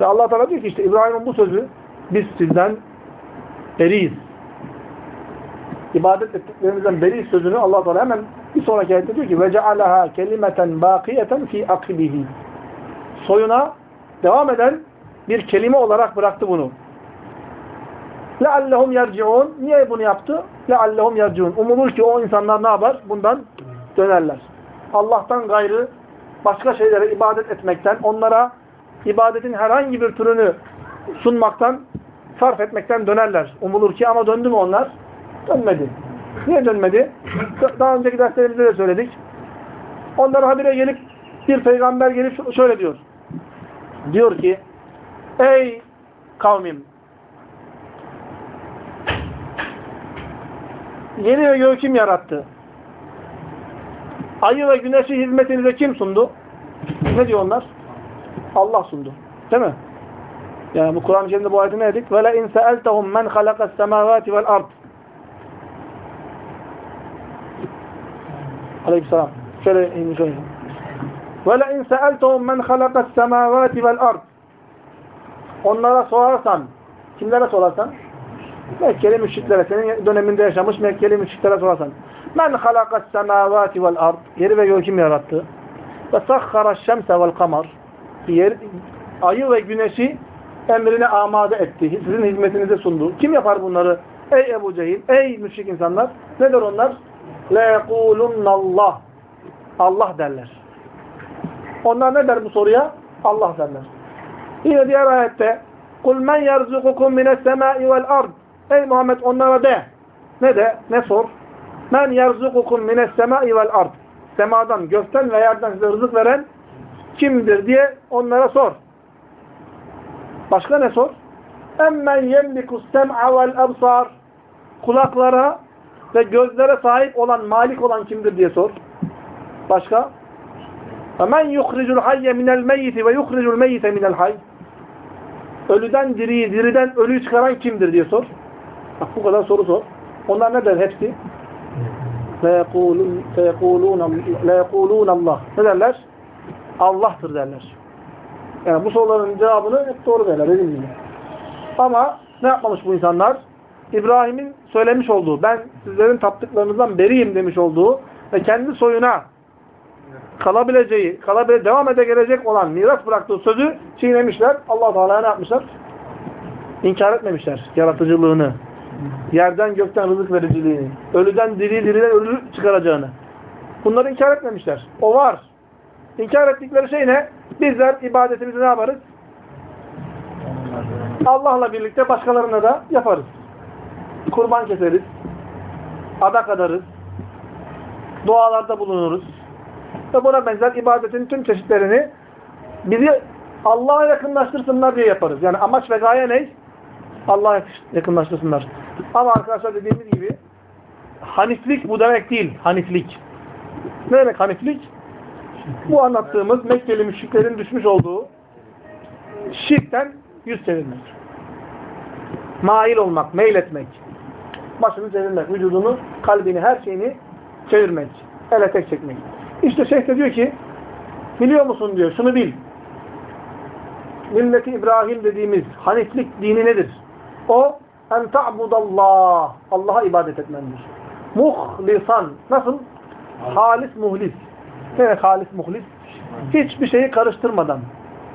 Ve Allah Teala diyor ki işte İbrahim'in bu sözü biz sizden beriyiz. İbadet ettiklerimizden beri sözünü Allah Teala hemen bir sonraki ayette diyor ki ve cealaha kelimeten bakiyeten fi akibihi. Soyuna devam eden bir kelime olarak bıraktı bunu. لَعَلَّهُمْ يَرْجِعُونَ Niye bunu yaptı? لَعَلَّهُمْ يَرْجِعُونَ Umulur ki o insanlar ne yapar? Bundan dönerler. Allah'tan gayrı başka şeylere ibadet etmekten, onlara ibadetin herhangi bir türünü sunmaktan, sarf etmekten dönerler. Umulur ki ama döndü mü onlar? Dönmedi. Niye dönmedi? Daha önceki derslerimizde de söyledik. Onlara habire gelip bir peygamber gelip şöyle diyor. Diyor ki Ey kavmim Yeni ve göğü kim yarattı? Ayı ve güneşi hizmetinize kim sundu? Ne diyor onlar? Allah sundu. Değil mi? Yani bu Kur'an-ı Kerim'de bu ayeti ne dedik? وَلَاِنْ سَأَلْتَهُمْ مَنْ خَلَقَ السَّمَاوَاتِ وَالْأَرْضِ Aleykümselam. Şöyle in şöyle. وَلَاِنْ سَأَلْتَهُمْ مَنْ خَلَقَ السَّمَاوَاتِ وَالْأَرْضِ Onlara sorarsan, kimlere sorarsan? Mekkeli müşriklere, senin döneminde yaşamış Mekkeli müşriklere sorarsan. Men halakas semavati vel ard. Yeri ve göğü kim yarattı? Ve sahhara şemse vel kamar. Yer, ayı ve güneşi emrine amade etti. Sizin hizmetinize sundu. Kim yapar bunları? Ey Ebu Cehil, ey müşrik insanlar. Nedir onlar? Allah. Allah derler. Onlar ne der bu soruya? Allah derler. Yine diğer ayette قُلْ مَنْ يَرْزُقُكُمْ مِنَ السَّمَاءِ وَالْأَرْضِ Ey Muhammed onlara de. Ne de? Ne sor? Men yerzukukum mines semai vel ard. Semadan, gökten ve yerden size rızık veren kimdir diye onlara sor. Başka ne sor? Emmen yemlikus sem'a vel absar. Kulaklara ve gözlere sahip olan, malik olan kimdir diye sor. Başka? Men yuhricul hayye minel meyyiti ve yuhricul meyyite minel hayy. Ölüden diriyi, diriden ölüyü çıkaran kimdir diye sor. Bak bu kadar soru sor. Onlar ne der hepsi? feyekulun la yekulun Allah. Ne derler? Allah'tır derler. Yani bu soruların cevabını hep doğru derler. Ama ne yapmamış bu insanlar? İbrahim'in söylemiş olduğu, ben sizlerin taptıklarınızdan beriyim demiş olduğu ve kendi soyuna kalabileceği, kalabile devam ede gelecek olan miras bıraktığı sözü çiğnemişler. Allah Teala ne yapmışlar? İnkar etmemişler yaratıcılığını, yerden gökten rızık vericiliğini, ölüden diri diriden ölü çıkaracağını. Bunları inkar etmemişler. O var. İnkar ettikleri şey ne? Bizler ibadetimizi ne yaparız? Allah'la birlikte başkalarına da yaparız. Kurban keseriz. Adak adarız. Dualarda bulunuruz. Ve buna benzer ibadetin tüm çeşitlerini bizi Allah'a yakınlaştırsınlar diye yaparız. Yani amaç ve gaye ne? Allah'a yakınlaştırsınlar. Ama arkadaşlar dediğimiz gibi haniflik bu demek değil. Haniflik. Ne demek haniflik? Bu anlattığımız Mekkeli müşriklerin düşmüş olduğu şirkten yüz çevirmek. Mail olmak, meyletmek. Başını çevirmek, vücudunu, kalbini, her şeyini çevirmek. Ele tek çekmek. İşte şeyh de diyor ki biliyor musun diyor, şunu bil. Milleti İbrahim dediğimiz haniflik dini nedir? O en ta'budallah. Allah'a ibadet etmendir. Muhlisan. Nasıl? Halis muhlis. Ne demek halis muhlis? Hiçbir şeyi karıştırmadan,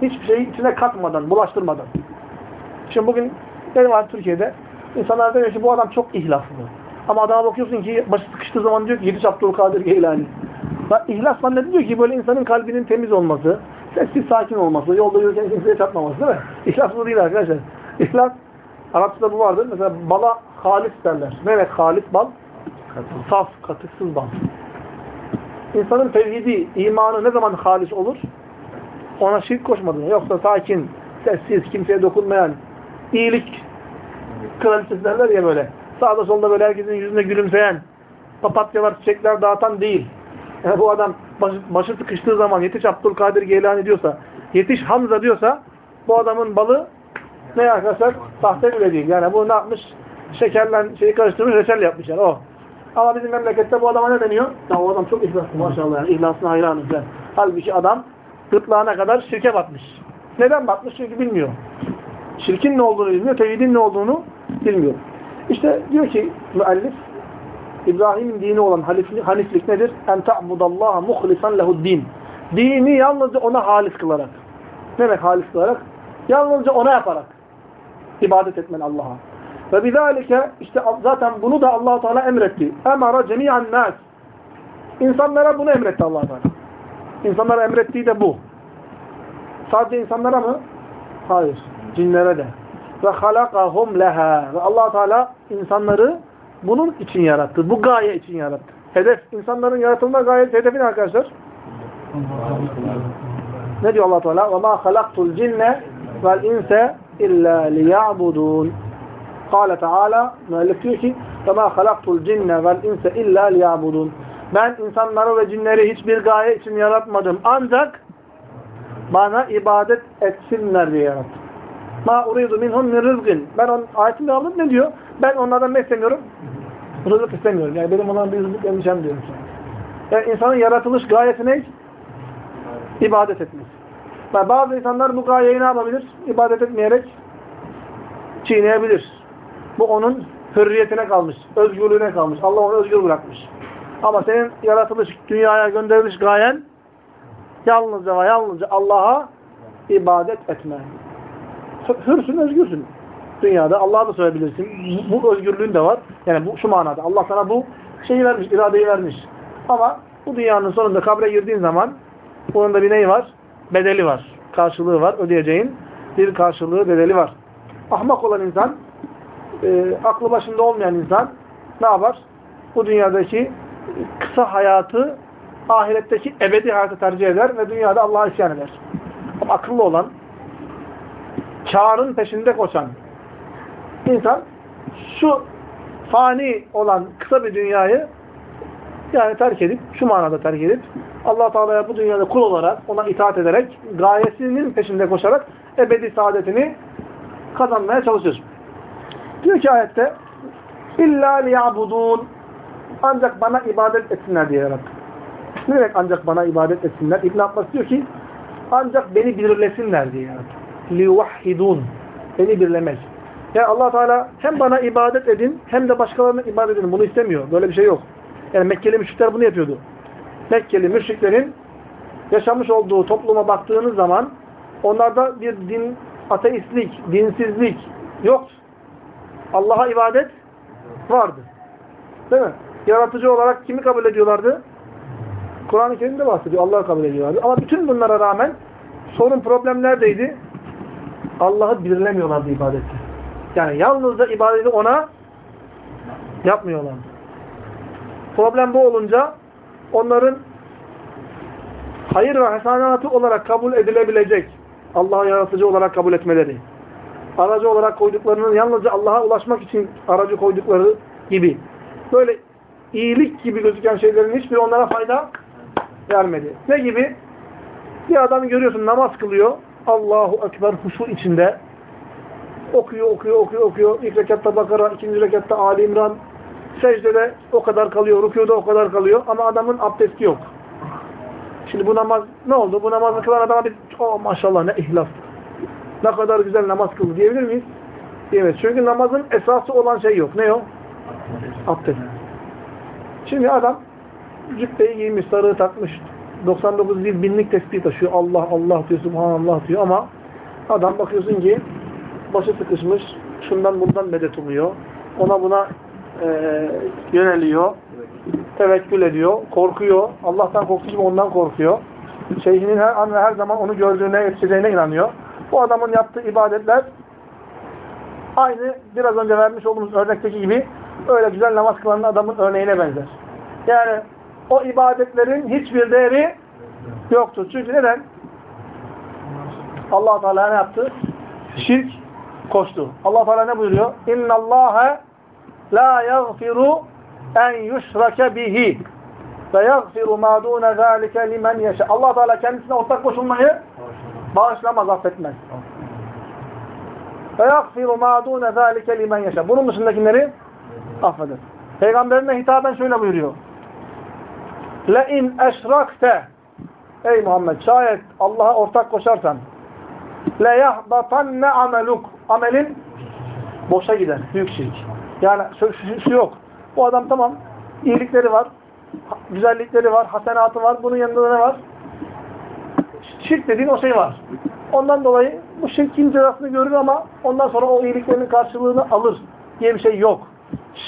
hiçbir şeyi içine katmadan, bulaştırmadan. Şimdi bugün ne var Türkiye'de? İnsanlar diyor ki bu adam çok ihlaslı. Ama adama bakıyorsun ki başı sıkıştığı zaman diyor ki Yediş Abdülkadir Geylani. Bak ihlas zannediyor ki böyle insanın kalbinin temiz olması, sessiz sakin olması, yolda yürürken kimseye çarpmaması değil mi? İhlas bu değil arkadaşlar. İhlas, Arapçada bu vardır. Mesela bala halis derler. Ne demek halis bal? Saf, katıksız bal. İnsanın tevhidi, imanı ne zaman halis olur? Ona şirk koşmadığında. Yoksa sakin, sessiz, kimseye dokunmayan, iyilik kraliçesi derler ya böyle. Sağda solda böyle herkesin yüzüne gülümseyen, papatyalar, çiçekler dağıtan değil. Yani bu adam başı, başı sıkıştığı zaman yetiş Abdülkadir Geylani diyorsa, yetiş Hamza diyorsa bu adamın balı ne arkadaşlar? Sahte bile değil. Yani bu ne yapmış? Şekerle şeyi karıştırmış, reçel yapmış yani o. Ama bizim memlekette bu adama ne deniyor? Ya o adam çok ihlaslı maşallah yani. İhlasına hayranız yani. Halbuki adam gırtlağına kadar şirke batmış. Neden batmış? Çünkü bilmiyor. Şirkin ne olduğunu bilmiyor, tevhidin ne olduğunu bilmiyor. İşte diyor ki müellif İbrahim'in dini olan haniflik, haniflik nedir? En ta'budallaha muhlisan lehu din. Dini yalnızca ona halis kılarak. Ne demek halis kılarak? Yalnızca ona yaparak ibadet etmen Allah'a. Ve bizalike işte zaten bunu da allah Teala emretti. Emara cemiyen nas. İnsanlara bunu emretti allah Teala. İnsanlara emrettiği de bu. Sadece insanlara mı? Hayır. Cinlere de. Ve halakahum leha. Ve allah Teala insanları bunun için yarattı. Bu gaye için yarattı. Hedef. insanların yaratılma gayesi hedefi ne arkadaşlar? Ne diyor allah Teala? Ve ma halaktul cinne vel inse اِلَّا لِيَعْبُدُونَ Kale Teala müellif diyor ki وَمَا خَلَقْتُ الْجِنَّ وَالْاِنْسَ اِلَّا لِيَعْبُدُونَ Ben insanları ve cinleri hiçbir gaye için yaratmadım. Ancak bana ibadet etsinler diye yarattım. Ma uridu minhum min rızgin. Ben on ayetinde aldım ne diyor? Ben onlardan ne istemiyorum? Rızık istemiyorum. Yani benim onların bir rızık endişem diyorum. Yani insanın yaratılış gayesi ne? İbadet etmesi. Bazı insanlar bu gayeyi ne yapabilir? İbadet etmeyerek çiğneyebilir. Bu onun hürriyetine kalmış, özgürlüğüne kalmış. Allah onu özgür bırakmış. Ama senin yaratılış, dünyaya gönderiliş gayen yalnızca ve yalnızca Allah'a ibadet etme. Hürsün, özgürsün. Dünyada Allah'a da söyleyebilirsin. Bu özgürlüğün de var. Yani bu şu manada. Allah sana bu şeyi vermiş, iradeyi vermiş. Ama bu dünyanın sonunda kabre girdiğin zaman bunun da bir neyi var? Bedeli var. Karşılığı var. Ödeyeceğin bir karşılığı, bedeli var. Ahmak olan insan, e, aklı başında olmayan insan ne yapar? Bu dünyadaki kısa hayatı ahiretteki ebedi hayatı tercih eder ve dünyada Allah'a isyan eder. Ama akıllı olan, karın peşinde koşan insan şu fani olan kısa bir dünyayı yani terk edip, şu manada terk edip allah Teala'ya bu dünyada kul olarak, ona itaat ederek, gayesinin peşinde koşarak ebedi saadetini kazanmaya çalışır. Diyor ki ayette İlla liyabudun ancak bana ibadet etsinler diye. Ne demek ancak bana ibadet etsinler? İbn Abbas diyor ki ancak beni birlesinler diye yarattı. Liyuvahhidun beni birlemek. Yani allah Teala hem bana ibadet edin hem de başkalarına ibadet edin. Bunu istemiyor. Böyle bir şey yok. Yani Mekkeli müşrikler bunu yapıyordu. Mekkeli müşriklerin yaşamış olduğu topluma baktığınız zaman onlarda bir din, ateistlik, dinsizlik yok. Allah'a ibadet vardı. Değil mi? Yaratıcı olarak kimi kabul ediyorlardı? Kur'an-ı Kerim'de bahsediyor. Allah'ı kabul ediyorlardı. Ama bütün bunlara rağmen sorun problem neredeydi? Allah'ı birlemiyorlardı ibadette. Yani yalnızca ibadeti ona yapmıyorlardı. Problem bu olunca onların hayır ve hasanatı olarak kabul edilebilecek Allah'ı yaratıcı olarak kabul etmeleri, aracı olarak koyduklarının yalnızca Allah'a ulaşmak için aracı koydukları gibi böyle iyilik gibi gözüken şeylerin hiçbiri onlara fayda vermedi. Ne gibi? Bir adam görüyorsun namaz kılıyor. Allahu Ekber huşu içinde okuyor, okuyor, okuyor, okuyor. İlk rekatta Bakara, ikinci rekatta Ali İmran. Secdede o kadar kalıyor, rükuda o kadar kalıyor. Ama adamın abdesti yok. Şimdi bu namaz ne oldu? Bu namazı kılan adama bir oh maşallah ne ihlas. Ne kadar güzel namaz kıldı diyebilir miyiz? Diyemeyiz. Çünkü namazın esası olan şey yok. Ne o? Abdest. Şimdi adam cübbeyi giymiş, sarığı takmış, 99 değil binlik tesbih taşıyor. Allah Allah diyor, Subhanallah diyor ama adam bakıyorsun ki başı sıkışmış, şundan bundan medet umuyor. Ona buna e, yöneliyor. Tevekkül ediyor. Korkuyor. Allah'tan korktuğu gibi ondan korkuyor. Şeyhinin her an ve her zaman onu gördüğüne, yetişeceğine inanıyor. Bu adamın yaptığı ibadetler aynı biraz önce vermiş olduğumuz örnekteki gibi öyle güzel namaz kılan adamın örneğine benzer. Yani o ibadetlerin hiçbir değeri yoktur. Çünkü neden? allah Teala ne yaptı? Şirk koştu. allah Teala ne buyuruyor? اِنَّ اللّٰهَ لَا يَغْفِرُ اَنْ يُشْرَكَ بِهِ وَيَغْفِرُ مَا دُونَ ذَٰلِكَ لِمَنْ يَشَاءُ allah Teala kendisine ortak koşulmayı bağışlamaz, affetmez. وَيَغْفِرُ مَا دُونَ ذَٰلِكَ لِمَنْ يَشَاءُ Bunun dışındakileri affeder. Peygamberine hitaben şöyle buyuruyor. لَاِنْ اَشْرَكْتَ Ey Muhammed şayet Allah'a ortak koşarsan لَيَحْبَطَنَّ ameluk Amelin boşa gider. Büyük şirk. Yani şu, şu, şu yok. Bu adam tamam. iyilikleri var. Güzellikleri var. Hasenatı var. Bunun yanında da ne var? Şirk dediğin o şey var. Ondan dolayı bu şirkin cezasını görür ama ondan sonra o iyiliklerinin karşılığını alır diye bir şey yok.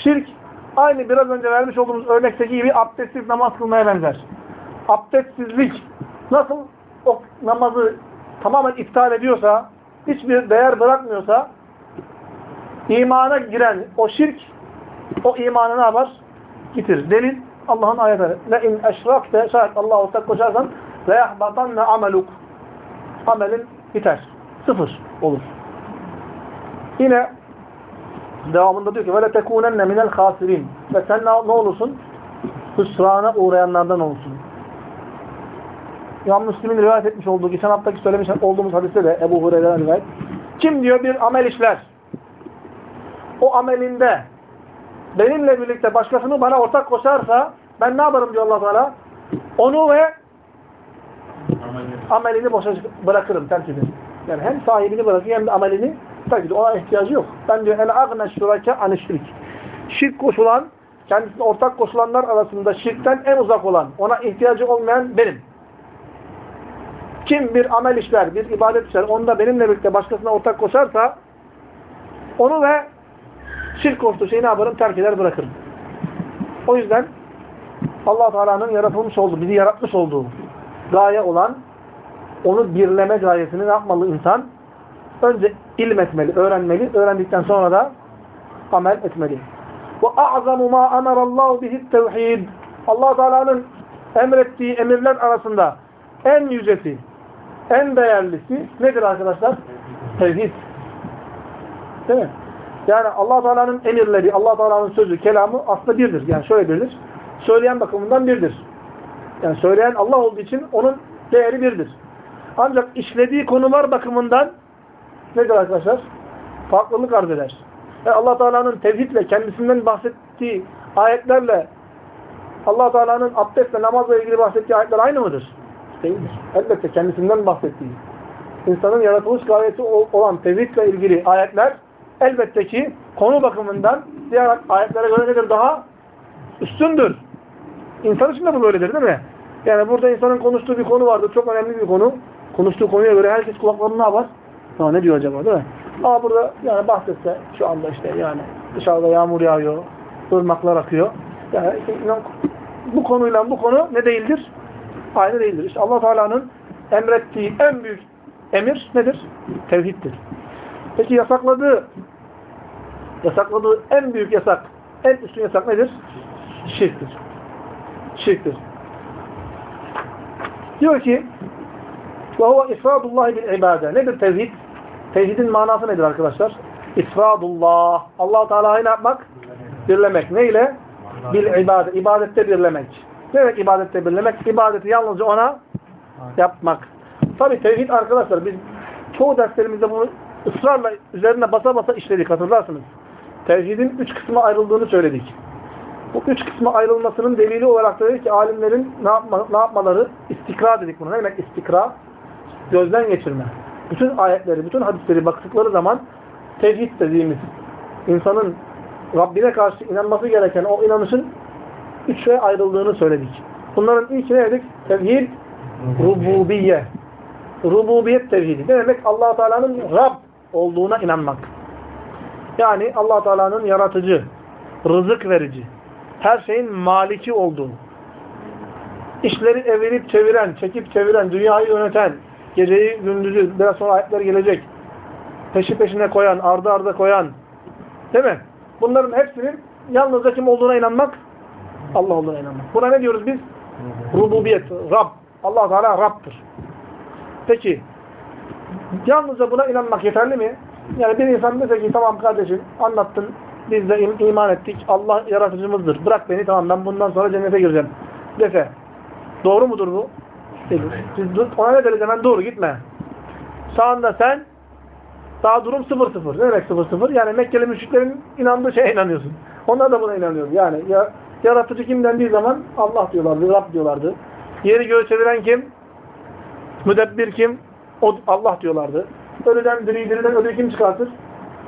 Şirk aynı biraz önce vermiş olduğumuz örnekteki gibi abdestsiz namaz kılmaya benzer. Abdestsizlik nasıl o namazı tamamen iptal ediyorsa, hiçbir değer bırakmıyorsa, imana giren o şirk, o imanı ne yapar? Getirir. Delil Allah'ın ayetleri. Le in eşrakte şayet Allah'a ortak koşarsan ve yahbatanne ameluk. Amelin biter. Sıfır olur. Yine devamında diyor ki ve letekunenne minel hasirin. Ve sen ne olursun? Hüsrana uğrayanlardan olursun. İmam Müslim'in rivayet etmiş olduğu, geçen haftaki söylemiş olduğumuz hadiste de Ebu Hureyre'den rivayet. Kim diyor bir amel işler. O amelinde benimle birlikte başkasını bana ortak koşarsa ben ne yaparım diyor allah Teala? Onu ve amelini boşa bırakırım, terk ederim. Yani hem sahibini bırakıyor hem de amelini terk ediyor. Ona ihtiyacı yok. Ben diyor el agna şurake anişrik. Şirk koşulan, kendisine ortak koşulanlar arasında şirkten en uzak olan, ona ihtiyacı olmayan benim. Kim bir amel işler, bir ibadet işler, onda benimle birlikte başkasına ortak koşarsa onu ve şirk koştuğu şeyi ne yaparım? Terk eder, bırakırım. O yüzden allah Teala'nın yaratılmış olduğu, bizi yaratmış olduğu gaye olan onu birleme gayesini ne yapmalı insan? Önce ilim etmeli, öğrenmeli. Öğrendikten sonra da amel etmeli. Ve a'zamu ma emarallahu bihi tevhid. Allah Teala'nın emrettiği emirler arasında en yücesi, en değerlisi nedir arkadaşlar? Tevhid. Değil mi? Yani allah Teala'nın emirleri, allah Teala'nın sözü, kelamı aslında birdir. Yani şöyle birdir. Söyleyen bakımından birdir. Yani söyleyen Allah olduğu için onun değeri birdir. Ancak işlediği konular bakımından nedir arkadaşlar? Farklılık arz eder. Yani allah Teala'nın tevhidle, kendisinden bahsettiği ayetlerle allah Teala'nın abdestle, namazla ilgili bahsettiği ayetler aynı mıdır? Değildir. Elbette kendisinden bahsettiği. İnsanın yaratılış gayesi olan tevhidle ilgili ayetler elbette ki konu bakımından diğer ayetlere göre nedir? Daha üstündür. İnsan için de bu böyledir değil mi? Yani burada insanın konuştuğu bir konu vardır. Çok önemli bir konu. Konuştuğu konuya göre herkes kulaklarını ne yapar? Ha, ne diyor acaba değil mi? Ama burada yani bahsetse şu anda işte yani dışarıda yağmur yağıyor, ırmaklar akıyor. Yani bu konuyla bu konu ne değildir? Aynı değildir. İşte allah Teala'nın emrettiği en büyük emir nedir? Tevhiddir. Peki yasakladığı yasakladığı en büyük yasak, en üstün yasak nedir? Şirktir. Şirktir. Diyor ki وَهُوَ اِفْرَادُ اللّٰهِ بِالْعِبَادَةِ Nedir tevhid? Tevhidin manası nedir arkadaşlar? İfradullah. allah Teala'yı ne yapmak? Birlemek. Ne ile? Bil ibadet. İbadette birlemek. Ne demek ibadette birlemek? İbadeti yalnızca ona yapmak. Tabi tevhid arkadaşlar biz çoğu derslerimizde bunu ısrarla üzerine basa basa işledik hatırlarsınız. Tevhidin üç kısma ayrıldığını söyledik. Bu üç kısma ayrılmasının delili olarak da dedik ki alimlerin ne, yapma, ne yapmaları? istikra dedik buna. Ne demek istikra? Gözden geçirme. Bütün ayetleri, bütün hadisleri baktıkları zaman tevhid dediğimiz insanın Rabbine karşı inanması gereken o inanışın üçe ayrıldığını söyledik. Bunların ilki ne dedik? Tevhid, rububiyye. Rububiyet tevhidi. Ne demek? allah Teala'nın Rab olduğuna inanmak. Yani allah Teala'nın yaratıcı, rızık verici, her şeyin maliki olduğu, işleri evirip çeviren, çekip çeviren, dünyayı yöneten, geceyi gündüzü, biraz sonra ayetler gelecek, peşi peşine koyan, ardı arda koyan, değil mi? Bunların hepsinin yalnızca kim olduğuna inanmak, Allah olduğuna inanmak. Buna ne diyoruz biz? Rububiyet, Rab. allah Teala Rab'dır. Peki, yalnızca buna inanmak yeterli mi? Yani bir insan dese ki tamam kardeşim anlattın, biz de im iman ettik, Allah yaratıcımızdır. Bırak beni tamam ben bundan sonra cennete gireceğim dese. Doğru mudur bu? Değil. Siz ona ne deriz hemen doğru gitme. Anda sen daha durum 0-0. Ne demek 0-0? Yani Mekkeli müşriklerin inandığı şeye inanıyorsun. Onlar da buna inanıyor. Yani ya, yaratıcı kim dendiği zaman Allah diyorlardı, Rab diyorlardı. Yeri göğü çeviren kim? Müdebbir kim? O, Allah diyorlardı. Ölüden diri, diriden ölüyü kim çıkartır?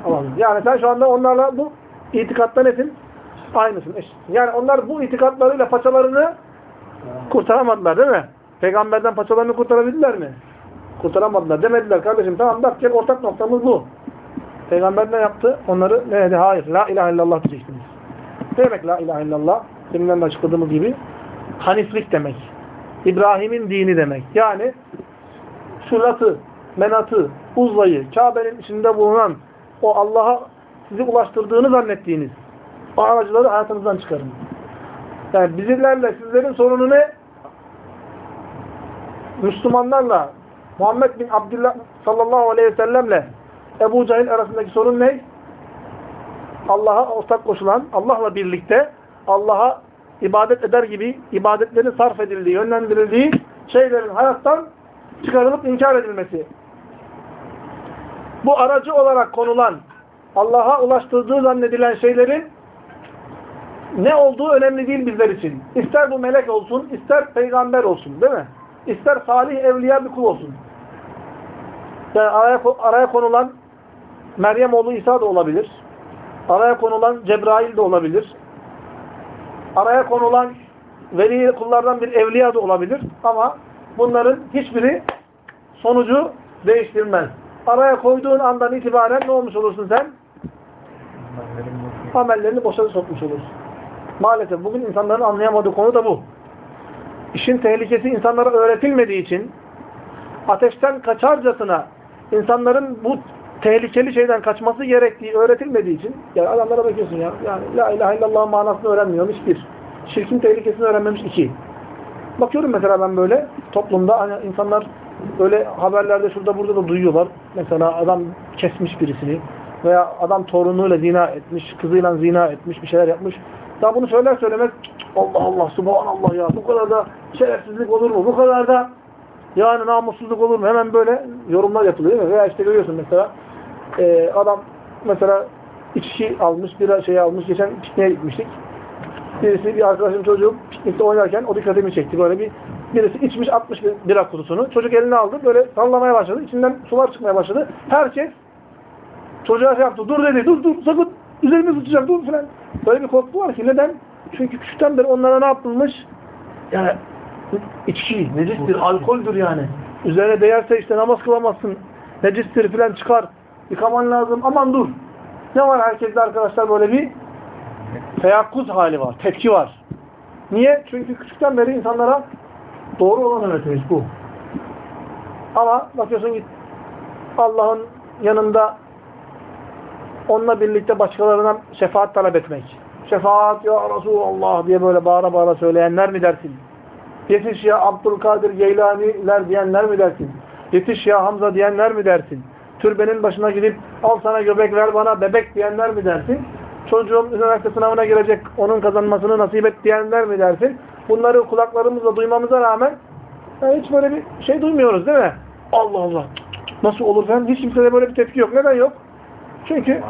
Allah. Yani sen şu anda onlarla bu itikatta nesin? Aynısın, eşitsin. Yani onlar bu itikatlarıyla paçalarını kurtaramadılar değil mi? Peygamberden paçalarını kurtarabildiler mi? Kurtaramadılar. Demediler kardeşim tamam bak gel ortak noktamız bu. Peygamber ne yaptı? Onları ne dedi? Hayır. La ilahe illallah diyeceksiniz. Ne demek la ilahe illallah? Deminden de açıkladığımız gibi haniflik demek. İbrahim'in dini demek. Yani şuratı, menatı, uzlayı, Kabe'nin içinde bulunan o Allah'a sizi ulaştırdığını zannettiğiniz o aracıları hayatınızdan çıkarın. Yani bizlerle sizlerin sorunu ne? Müslümanlarla Muhammed bin Abdullah sallallahu aleyhi ve sellemle Ebu Cahil arasındaki sorun ne? Allah'a ortak koşulan, Allah'la birlikte Allah'a ibadet eder gibi ibadetlerin sarf edildiği, yönlendirildiği şeylerin hayattan çıkarılıp inkar edilmesi. Bu aracı olarak konulan, Allah'a ulaştırdığı zannedilen şeylerin ne olduğu önemli değil bizler için. İster bu melek olsun, ister peygamber olsun değil mi? İster salih evliya bir kul olsun. Yani araya, araya konulan Meryem oğlu İsa da olabilir. Araya konulan Cebrail de olabilir. Araya konulan veli kullardan bir evliya da olabilir. Ama bunların hiçbiri sonucu değiştirmez. Araya koyduğun andan itibaren ne olmuş olursun sen? Amellerini boşa sokmuş olursun. Maalesef bugün insanların anlayamadığı konu da bu. İşin tehlikesi insanlara öğretilmediği için ateşten kaçarcasına insanların bu tehlikeli şeyden kaçması gerektiği öğretilmediği için yani adamlara bakıyorsun ya yani la ilahe illallah manasını öğrenmiyormuş bir. Şirkin tehlikesini öğrenmemiş iki. Bakıyorum mesela ben böyle toplumda hani insanlar böyle haberlerde şurada burada da duyuyorlar. Mesela adam kesmiş birisini veya adam torunuyla zina etmiş, kızıyla zina etmiş, bir şeyler yapmış. Daha bunu söyler söylemez Allah Allah subhanallah ya bu kadar da şerefsizlik olur mu? Bu kadar da yani namussuzluk olur mu? Hemen böyle yorumlar yapılıyor değil mi? Veya işte görüyorsun mesela e, adam mesela içki almış, bir şey almış. Geçen pikniğe gitmiştik. Birisi bir arkadaşım çocuğu piknikte oynarken o dikkatimi çekti. Böyle bir birisi içmiş atmış bir bira kutusunu. Çocuk eline aldı. Böyle sallamaya başladı. İçinden sular çıkmaya başladı. Herkes çocuğa şey yaptı. Dur dedi. Dur dur. Sakın üzerine sıçacak. Dur falan. Böyle bir korku var ki. Neden? Çünkü küçükten beri onlara ne yapılmış? Yani içki, necistir, alkoldür yani. Üzerine değerse işte namaz kılamazsın. Necistir filan çıkar. Yıkaman lazım. Aman dur. Ne var herkeste arkadaşlar böyle bir teyakkuz hali var. Tepki var. Niye? Çünkü küçükten beri insanlara doğru olan öğretilmiş bu. Ama bakıyorsun ki Allah'ın yanında onunla birlikte başkalarına şefaat talep etmek. Şefaat ya Resulallah diye böyle bağıra bağıra söyleyenler mi dersin? Yetiş ya Abdülkadir Geylaniler diyenler mi dersin? Yetiş ya Hamza diyenler mi dersin? Türbenin başına gidip al sana göbek ver bana bebek diyenler mi dersin? Çocuğum üniversite sınavına girecek onun kazanmasını nasip et diyenler mi dersin? Bunları kulaklarımızla duymamıza rağmen yani hiç böyle bir şey duymuyoruz değil mi? Allah Allah nasıl olur falan hiç kimsede böyle bir tepki yok. Neden yok? Çünkü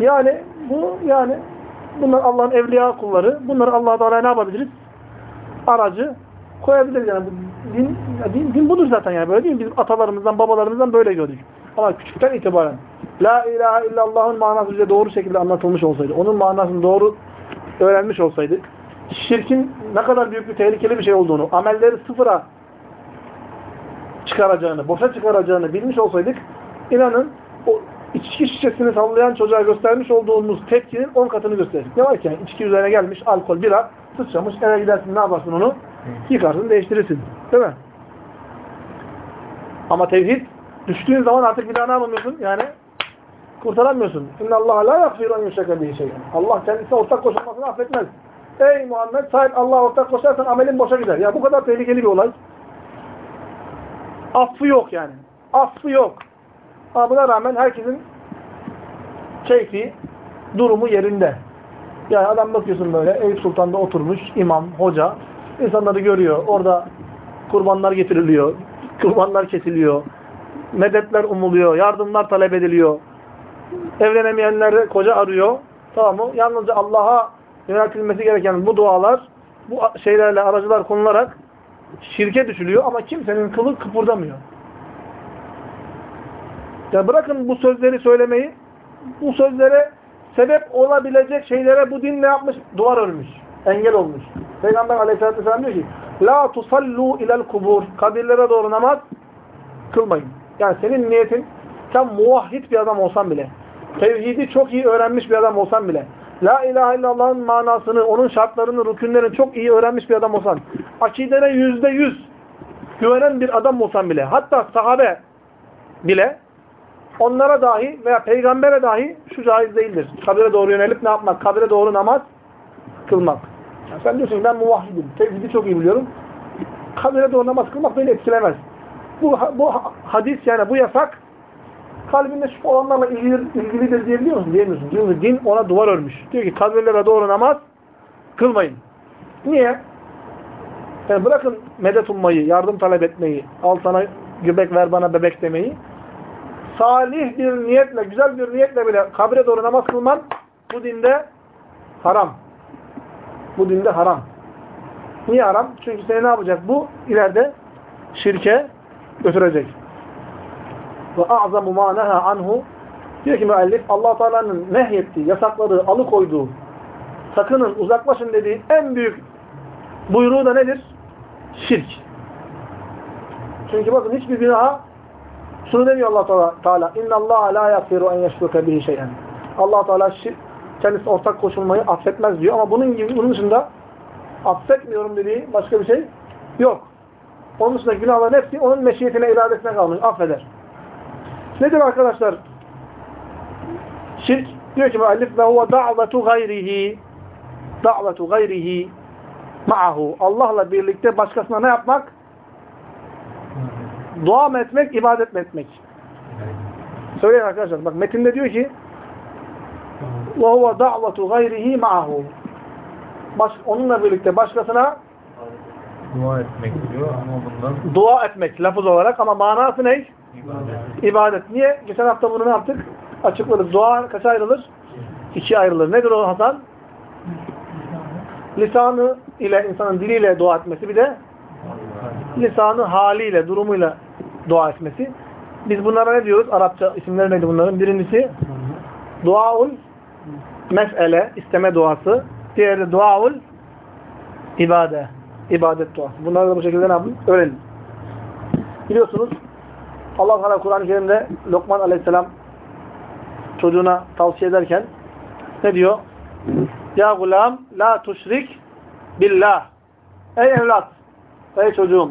yani bu yani bunlar Allah'ın evliya kulları. Bunları Allah'a Teala ne yapabiliriz? Aracı koyabiliriz yani. Din, din, din budur zaten yani böyle değil mi? Bizim atalarımızdan, babalarımızdan böyle gördük. Ama küçükten itibaren La ilahe illallah'ın manası bize doğru şekilde anlatılmış olsaydı, onun manasını doğru öğrenmiş olsaydık, şirkin ne kadar büyük bir tehlikeli bir şey olduğunu, amelleri sıfıra çıkaracağını, boşa çıkaracağını bilmiş olsaydık inanın o içki şişesini sallayan çocuğa göstermiş olduğumuz tepkinin 10 katını gösterirdik. Ne var ki yani içki üzerine gelmiş alkol, bira, sıçramış eve gidersin ne yaparsın onu? Yıkarsın, değiştirirsin. Değil mi? Ama tevhid düştüğün zaman artık bir daha ne yapamıyorsun? Yani kurtaramıyorsun. İnne Allah la yaghfiru en yushraka bihi. Allah kendisine ortak koşulmasını affetmez. Ey Muhammed sahip Allah'a ortak koşarsan amelin boşa gider. Ya bu kadar tehlikeli bir olay. Affı yok yani. Affı yok. Ama buna rağmen herkesin keyfi, durumu yerinde. Yani adam bakıyorsun böyle Eyüp Sultan'da oturmuş imam, hoca. insanları görüyor. Orada kurbanlar getiriliyor. Kurbanlar kesiliyor. Medetler umuluyor. Yardımlar talep ediliyor. Evlenemeyenler koca arıyor. Tamam mı? Yalnızca Allah'a yöneltilmesi gereken bu dualar bu şeylerle aracılar konularak şirke düşülüyor ama kimsenin kılı kıpırdamıyor. Ya bırakın bu sözleri söylemeyi, bu sözlere sebep olabilecek şeylere bu din ne yapmış? Duvar örmüş, engel olmuş. Peygamber aleyhissalatü vesselam diyor ki, La tusallu ilel kubur. Kabirlere doğru namaz kılmayın. Yani senin niyetin, sen muvahhid bir adam olsan bile, tevhidi çok iyi öğrenmiş bir adam olsan bile, La ilahe illallah'ın manasını, onun şartlarını, rükünlerini çok iyi öğrenmiş bir adam olsan, akidene yüzde yüz güvenen bir adam olsan bile, hatta sahabe bile, onlara dahi veya peygambere dahi şu caiz değildir. Kabire doğru yönelip ne yapmak? Kabire doğru namaz kılmak. Yani sen diyorsun ben muvahhidim. Tevhidi çok iyi biliyorum. Kabire doğru namaz kılmak beni etkilemez. Bu, bu hadis yani bu yasak kalbinde şüphe olanlarla ilgili, ilgilidir diyebiliyor musun? Diyemiyorsun. Çünkü din ona duvar örmüş. Diyor ki kabirlere doğru namaz kılmayın. Niye? Yani bırakın medet ummayı, yardım talep etmeyi, al sana göbek ver bana bebek demeyi. Salih bir niyetle, güzel bir niyetle bile kabre doğru namaz kılman bu dinde haram. Bu dinde haram. Niye haram? Çünkü seni ne yapacak? Bu ileride şirke götürecek Ve a'zamu ma neha anhu diyor ki müellif allah Teala'nın nehyettiği, yasakladığı, alıkoyduğu sakının, uzaklaşın dediği en büyük buyruğu da nedir? Şirk. Çünkü bakın hiçbir günaha şunu demiyor allah Teala اِنَّ اللّٰهَ لَا يَغْفِرُ اَنْ يَشْرُكَ بِهِ شَيْئًا allah Teala kendisi ortak koşulmayı affetmez diyor ama bunun gibi bunun dışında affetmiyorum dediği başka bir şey yok. Onun dışında günahların hepsi onun meşiyetine, iradesine kalmış. Affeder. Nedir arkadaşlar? Şirk diyor ki müellif ve huve da'vetu gayrihi da'vetu gayrihi ma'ahu. Allah'la birlikte başkasına ne yapmak? Dua mı etmek, ibadet mi etmek? Söyleyin arkadaşlar. Bak metinde diyor ki ve huve da'vetu gayrihi ma'ahu. Baş, onunla birlikte başkasına dua etmek diyor ama bundan dua etmek lafız olarak ama manası ne? İbadet. Niye? Geçen hafta bunu ne yaptık? Açıkladık. Dua kaç ayrılır? İki ayrılır. Nedir o Hasan? Lisanı ile, insanın diliyle dua etmesi. Bir de lisanı haliyle, durumuyla dua etmesi. Biz bunlara ne diyoruz? Arapça isimleri neydi bunların? Birincisi duaul mesele, isteme duası. Diğeri duaul ibade, ibadet duası. Bunları da bu şekilde ne yapın? Öğrenin. Biliyorsunuz Allah Teala Kur'an-ı Kerim'de Lokman Aleyhisselam çocuğuna tavsiye ederken ne diyor? Ya gulam la tuşrik billah. Ey evlat, ey çocuğum,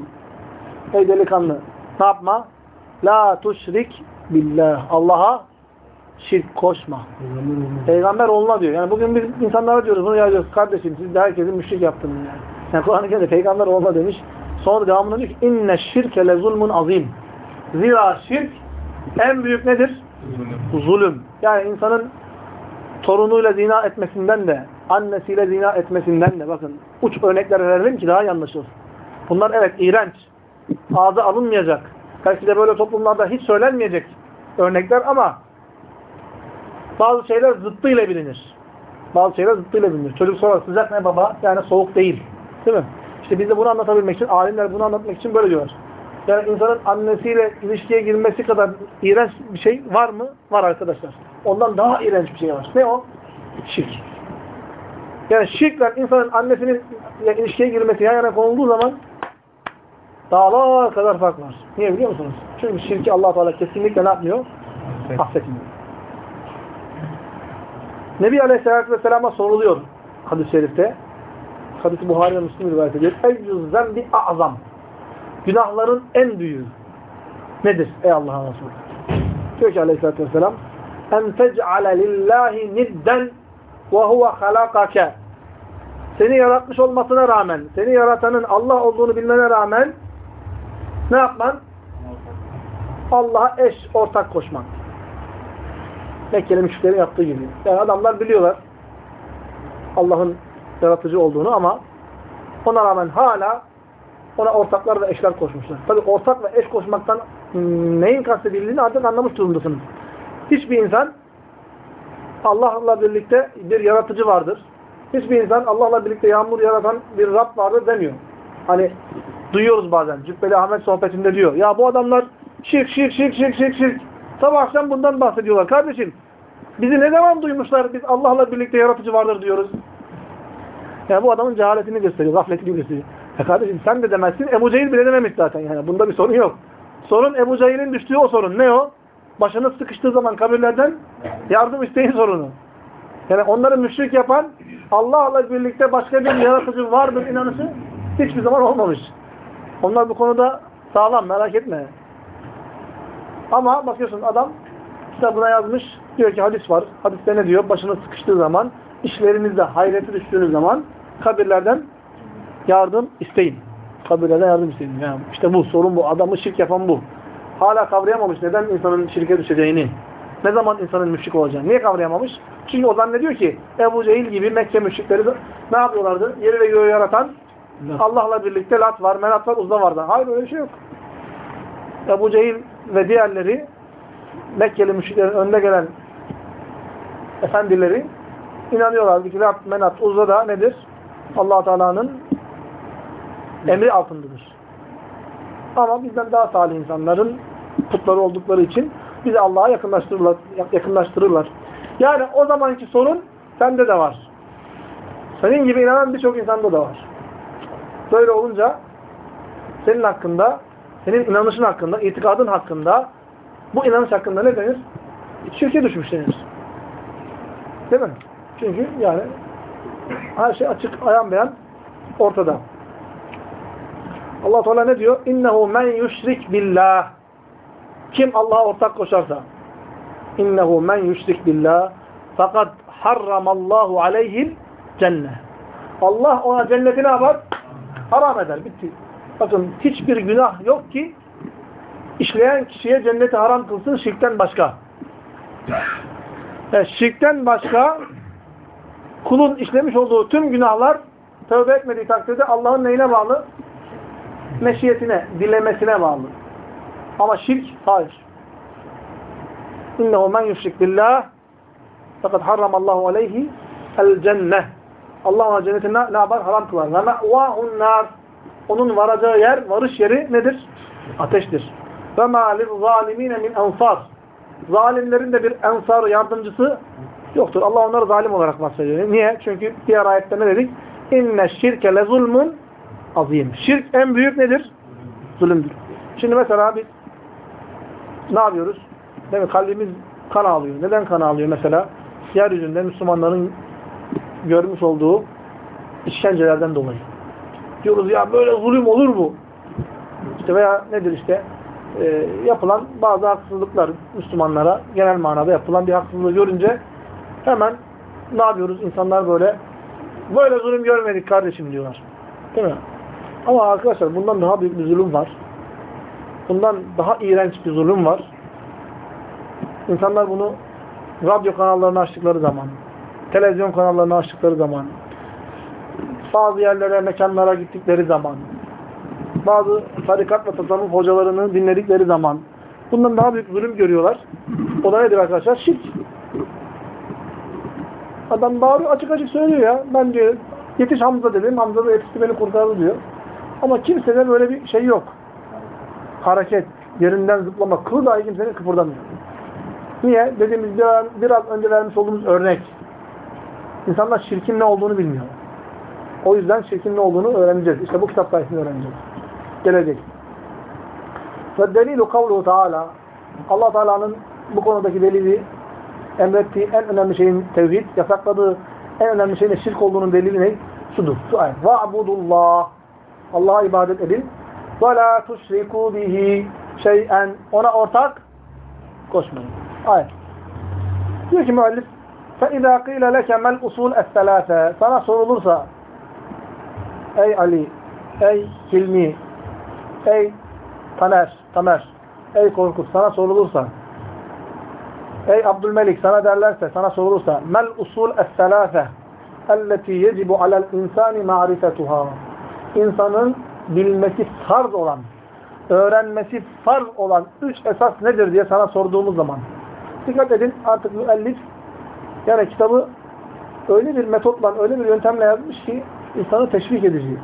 ey delikanlı ne yapma? La tuşrik billah. Allah'a şirk koşma. Peygamber olma diyor. Yani bugün biz insanlara diyoruz bunu ya diyoruz kardeşim siz de herkesin müşrik yaptınız yani. Yani Kur'an-ı Kerim'de peygamber olma demiş. Sonra devamında diyor ki inne şirke le zulmun azim. Zira şirk en büyük nedir? Zulüm. Yani insanın torunuyla zina etmesinden de, annesiyle zina etmesinden de bakın uç örnekler verelim ki daha iyi. Bunlar evet iğrenç. Ağza alınmayacak. Belki de böyle toplumlarda hiç söylenmeyecek örnekler ama bazı şeyler zıttıyla bilinir. Bazı şeyler zıttıyla bilinir. Çocuk sorar sıcak ne baba? Yani soğuk değil. Değil mi? İşte biz de bunu anlatabilmek için, alimler bunu anlatmak için böyle diyorlar. Yani insanın annesiyle ilişkiye girmesi kadar iğrenç bir şey var mı? Var arkadaşlar. Ondan daha iğrenç bir şey var. Ne o? Şirk. Yani şirkle insanın annesinin ilişkiye girmesi yan yana konulduğu zaman dağlar kadar fark var. Niye biliyor musunuz? Çünkü şirki allah Teala kesinlikle ne yapmıyor? Affetmiyor. Nebi Aleyhisselatü Vesselam'a soruluyor hadis-i şerifte. Hadis-i Buhari ve Müslim rivayet ediyor. Eyyüz zembi azam. Günahların en büyüğü. Nedir ey Allah'ın Resulü? Diyor ki Aleyhisselatü Vesselam en tec'ale lillahi nidden ve huve halakake. Seni yaratmış olmasına rağmen, seni yaratanın Allah olduğunu bilmene rağmen ne yapman? Allah'a eş, ortak koşman. Mekkeli müşriklerin yaptığı gibi. Yani adamlar biliyorlar Allah'ın yaratıcı olduğunu ama ona rağmen hala ona ortaklar ve eşler koşmuşlar. Tabi ortak ve eş koşmaktan neyin kastedildiğini artık anlamış durumdasınız. Hiçbir insan Allah'la birlikte bir yaratıcı vardır. Hiçbir insan Allah'la birlikte yağmur yaratan bir Rab vardır demiyor. Hani duyuyoruz bazen. Cübbeli Ahmet sohbetinde diyor. Ya bu adamlar şirk, şirk, şirk, şirk, şirk, şirk. Sabah akşam bundan bahsediyorlar. Kardeşim bizi ne zaman duymuşlar biz Allah'la birlikte yaratıcı vardır diyoruz. Yani bu adamın cehaletini gösteriyor, gafletini gösteriyor. Ya kardeşim sen de demezsin, Ebu Cehil bile dememiş zaten. Yani bunda bir sorun yok. Sorun Ebu Cehil'in düştüğü o sorun. Ne o? Başınız sıkıştığı zaman kabirlerden yardım isteyin sorunu. Yani onları müşrik yapan Allah'la birlikte başka bir yaratıcı vardır inanışı hiçbir zaman olmamış. Onlar bu konuda sağlam merak etme. Ama bakıyorsun adam kitabına yazmış diyor ki hadis var. Hadiste ne diyor? Başınız sıkıştığı zaman işlerinizde hayrete düştüğünüz zaman kabirlerden yardım isteyin. Kabirlerden yardım isteyin. Yani işte bu sorun bu. Adamı şirk yapan bu. Hala kavrayamamış neden insanın şirke düşeceğini. Ne zaman insanın müşrik olacağını. Niye kavrayamamış? Çünkü o zannediyor ki Ebu Cehil gibi Mekke müşrikleri ne yapıyorlardı? Yeri ve göğü yaratan Allah'la birlikte Lat var, Menat var, Uzza vardı. Hayır öyle bir şey yok. Ebu Cehil ve diğerleri Mekkeli müşriklerin önde gelen efendileri inanıyorlardı ki Lat, Menat, Uzza da nedir? allah Teala'nın emri altındadır. Ama bizden daha salih insanların putları oldukları için bizi Allah'a yakınlaştırırlar, yakınlaştırırlar. Yani o zamanki sorun sende de var. Senin gibi inanan birçok insanda da var. Böyle olunca senin hakkında, senin inanışın hakkında, itikadın hakkında, bu inanış hakkında ne denir? Şirke düşmüş denir. Değil mi? Çünkü yani her şey açık, ayan beyan ortada. Allah Teala ne diyor? İnnehu men yüşrik billah. Kim Allah'a ortak koşarsa innehu men yüşrik billah fakat harramallahu aleyhil cennet. Allah ona cenneti ne yapar? Haram eder. Bitti. Bakın hiçbir günah yok ki işleyen kişiye cenneti haram kılsın şirkten başka. Yani şirkten başka kulun işlemiş olduğu tüm günahlar tövbe etmediği takdirde Allah'ın neyine bağlı? Meşiyetine, dilemesine bağlı. Ama şirk, hayır. İnnehu men yüşrik billah fakat harramallahu aleyhi el cenneh. Allah ona cenneti ne, ne yapar? Haram kılar. Ve me'vâhun nar. Onun varacağı yer, varış yeri nedir? Ateştir. Ve mâ lizzalimîne min ensar. Zalimlerin de bir ensar yardımcısı yoktur. Allah onları zalim olarak bahsediyor. Niye? Çünkü diğer ayette ne dedik? İnne şirke le zulmun azim. Şirk en büyük nedir? Zulümdür. Şimdi mesela biz ne yapıyoruz? Değil mi? Kalbimiz kan ağlıyor. Neden kan ağlıyor mesela? Yeryüzünde Müslümanların görmüş olduğu işkencelerden dolayı. Diyoruz ya böyle zulüm olur mu? İşte veya nedir işte e, yapılan bazı haksızlıklar Müslümanlara genel manada yapılan bir haksızlığı görünce hemen ne yapıyoruz? İnsanlar böyle böyle zulüm görmedik kardeşim diyorlar. Değil mi? Ama arkadaşlar bundan daha büyük bir zulüm var. Bundan daha iğrenç bir zulüm var. İnsanlar bunu radyo kanallarını açtıkları zaman, televizyon kanallarını açtıkları zaman, bazı yerlere, mekanlara gittikleri zaman, bazı tarikat ve tasavvuf hocalarını dinledikleri zaman bundan daha büyük zulüm görüyorlar. O da nedir arkadaşlar? Şirk. Adam bağırıyor, açık açık söylüyor ya. Ben diyor, yetiş Hamza dedim, Hamza da yetişti beni kurtardı diyor. Ama kimsede böyle bir şey yok. Hareket, yerinden zıplama, kılı dahi kimsenin kıpırdamıyor. Niye? Dediğimiz biraz, biraz önce vermiş olduğumuz örnek. İnsanlar şirkin ne olduğunu bilmiyor. O yüzden şirkin ne olduğunu öğreneceğiz. İşte bu kitap sayesinde öğreneceğiz. Gelecek. Ve delilu kavluhu Teala Allah Teala'nın bu konudaki delili emrettiği en önemli şeyin tevhid, yasakladığı en önemli şeyin şirk olduğunun delili ne? Şudur. Şu ayet. Va'budullah. Allah'a ibadet edin. وَلَا تُشْرِكُوا bihi şey'en Ona ortak koşmayın. Ayet. Diyor ki müellif فَاِذَا قِيلَ لَكَ مَا الْاُصُولِ الثَّلَاثَ Sana sorulursa Ey Ali, ey Hilmi, ey Taner, Tamer, ey Korkut sana sorulursa Ey Abdülmelik sana derlerse, sana sorulursa mel usul es-selâfe elleti yecibu alel insani ma'rifetuha İnsanın bilmesi farz olan, öğrenmesi farz olan üç esas nedir diye sana sorduğumuz zaman dikkat edin artık müellif yani kitabı öyle bir metotla, öyle bir yöntemle yazmış ki insanı teşvik edici.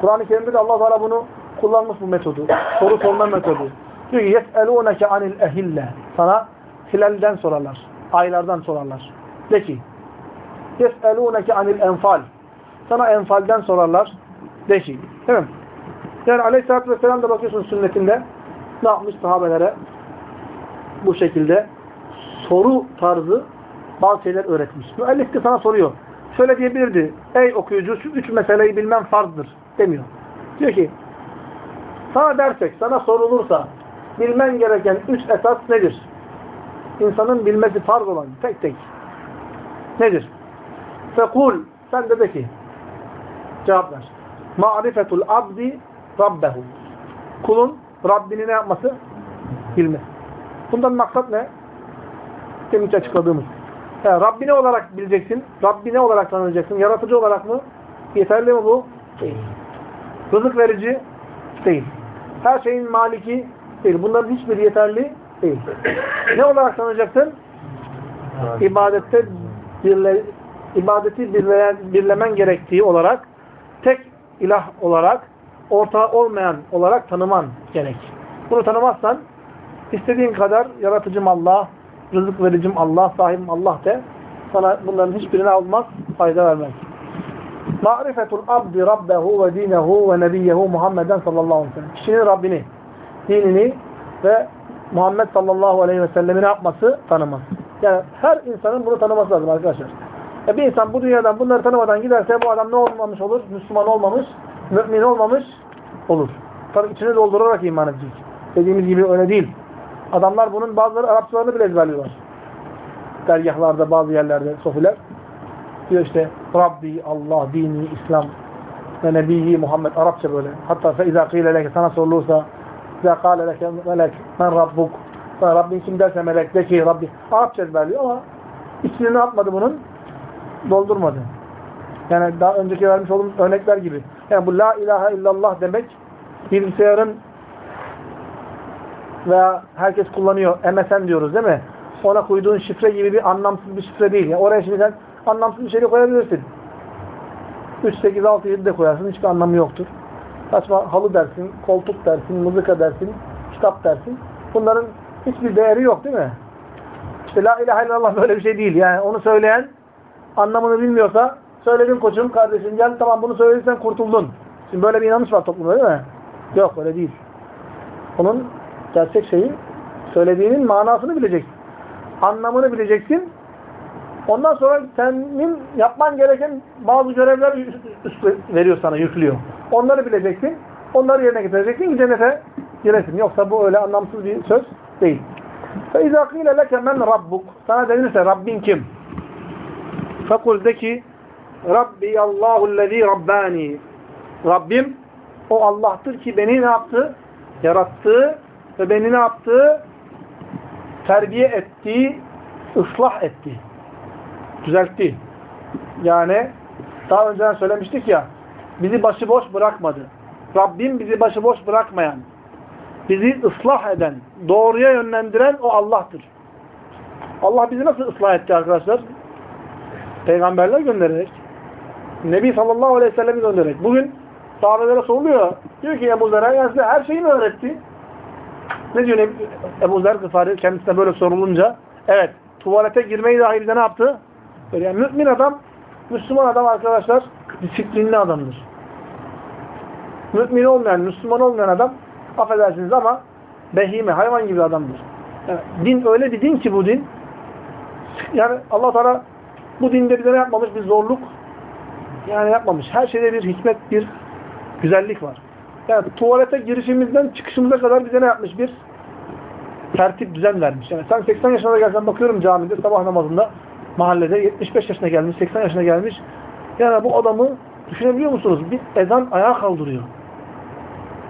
Kur'an-ı Kerim'de de Allah Teala bunu kullanmış bu metodu. Soru sorma metodu. Diyor ki yes'elûneke anil ehille. Sana hilalden sorarlar. Aylardan sorarlar. De ki yes'elûneke anil enfal. Sana enfalden sorarlar. De ki. Değil mi? Yani aleyhissalatü vesselam da bakıyorsun sünnetinde ne yapmış sahabelere? Bu şekilde soru tarzı bazı şeyler öğretmiş. Müellif de sana soruyor. Şöyle diyebilirdi. Ey okuyucu şu üç meseleyi bilmem farzdır. Demiyor. Diyor ki sana dersek, sana sorulursa bilmen gereken üç esas nedir? İnsanın bilmesi farz olan tek tek. Nedir? Fekul sen de de ki cevap ver. Ma'rifetul abdi rabbehu. Kulun Rabbini ne yapması? Bilmesi. Bundan maksat ne? Demince açıkladığımız. Yani Rabbini olarak bileceksin. Rabbini olarak tanıyacaksın. Yaratıcı olarak mı? Yeterli mi bu? Değil. Rızık verici? Değil. Her şeyin maliki? Değil. Bunların hiçbiri yeterli değil. Ne olarak tanıyacaksın? İbadette birle, ibadeti birleyen, birlemen gerektiği olarak ilah olarak ortağı olmayan olarak tanıman gerek. Bunu tanımazsan istediğin kadar yaratıcım Allah, rızık vericim Allah, sahibim Allah de sana bunların hiçbirine olmaz, fayda vermez. Ma'rifetul abdi rabbehu ve dinehu ve nebiyyehu Muhammeden sallallahu aleyhi ve sellem. Kişinin Rabbini, dinini ve Muhammed sallallahu aleyhi ve sellemi yapması? Tanıması. Yani her insanın bunu tanıması lazım arkadaşlar. E bir insan bu dünyadan bunları tanımadan giderse bu adam ne olmamış olur? Müslüman olmamış, mümin olmamış olur. Tabi içini doldurarak iman edecek. Dediğimiz gibi öyle değil. Adamlar bunun bazıları Arapçalarını bile ezberliyorlar. Dergahlarda, bazı yerlerde sofiler. Diyor işte Rabbi, Allah, dini, İslam ve Nebiyi Muhammed Arapça böyle. Hatta feiza kıyle sana sorulursa feiza kâle leke melek men rabbuk sana Rabbin kim derse melek de ki Rabbi Arapça ezberliyor ama içini ne yapmadı bunun? Doldurmadı. Yani daha önceki vermiş olduğumuz örnekler gibi. Yani bu la ilahe illallah demek bilgisayarın veya herkes kullanıyor MSN diyoruz değil mi? Ona koyduğun şifre gibi bir anlamsız bir şifre değil. Yani oraya şimdi sen anlamsız bir şey koyabilirsin. 3, 8, 6, 7 de koyarsın. Hiçbir anlamı yoktur. Saçma halı dersin, koltuk dersin, mızıka dersin, kitap dersin. Bunların hiçbir değeri yok değil mi? İşte la ilahe illallah böyle bir şey değil. Yani onu söyleyen anlamını bilmiyorsa söyledin koçum, kardeşim gel tamam bunu söylediysen kurtuldun. Şimdi böyle bir inanış var toplumda değil mi? Yok öyle değil. Onun gerçek şeyi söylediğinin manasını bileceksin. Anlamını bileceksin. Ondan sonra senin yapman gereken bazı görevler veriyor sana, yüklüyor. Onları bileceksin. Onları yerine getireceksin ki cennete giresin. Yoksa bu öyle anlamsız bir söz değil. فَاِذَا قِيلَ لَكَ مَنْ رَبُّكَ Sana denirse Rabbin kim? Fakul de ki Rabbi Allahu'llezî rabbani. Rabbim o Allah'tır ki beni ne yaptı? Yarattı ve beni ne yaptı? Terbiye etti, ıslah etti. Düzeltti. Yani daha önceden söylemiştik ya bizi başıboş bırakmadı. Rabbim bizi başıboş bırakmayan, bizi ıslah eden, doğruya yönlendiren o Allah'tır. Allah bizi nasıl ıslah etti arkadaşlar? Peygamberler göndererek. Nebi sallallahu aleyhi ve sellem'i göndererek. Bugün sahabelere soruluyor. Diyor ki Ebu yani size her şeyi mi öğretti? Ne diyor Ebu Zer Gıfari kendisine böyle sorulunca? Evet. Tuvalete girmeyi dahi bize ne yaptı? Böyle Yani mümin adam, Müslüman adam arkadaşlar disiplinli adamdır. Mümin olmayan, Müslüman olmayan adam affedersiniz ama behime, hayvan gibi adamdır. Yani din öyle bir din ki bu din. Yani Allah Teala bu dinde bize yapmamış? Bir zorluk yani yapmamış. Her şeyde bir hikmet, bir güzellik var. Yani tuvalete girişimizden çıkışımıza kadar bize ne yapmış? Bir tertip, düzen vermiş. Yani sen 80 yaşına gelsen bakıyorum camide sabah namazında mahallede 75 yaşına gelmiş, 80 yaşına gelmiş. Yani bu adamı düşünebiliyor musunuz? Bir ezan ayağa kaldırıyor.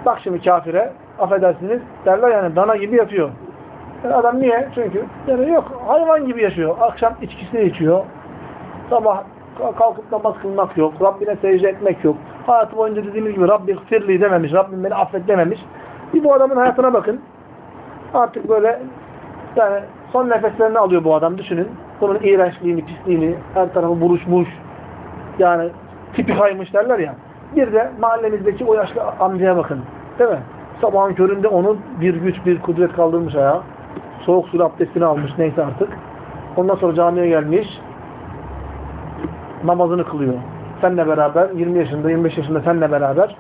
Bak şimdi kafire, affedersiniz, derler yani dana gibi yatıyor. Yani adam niye? Çünkü yani yok, hayvan gibi yaşıyor. Akşam içkisini içiyor. Sabah kalkıp namaz kılmak yok. Rabbine secde etmek yok. Hayatı boyunca dediğimiz gibi Rabbi firli dememiş. Rabbim beni affet dememiş. Bir bu adamın hayatına bakın. Artık böyle yani son nefeslerini alıyor bu adam. Düşünün. Bunun iğrençliğini, pisliğini, her tarafı buruşmuş. Yani tipi kaymış derler ya. Bir de mahallemizdeki o yaşlı amcaya bakın. Değil mi? Sabahın köründe onu bir güç, bir kudret kaldırmış ayağa. Soğuk suyla abdestini almış neyse artık. Ondan sonra camiye gelmiş. Namazını kılıyor. Seninle beraber, 20 yaşında, 25 yaşında seninle beraber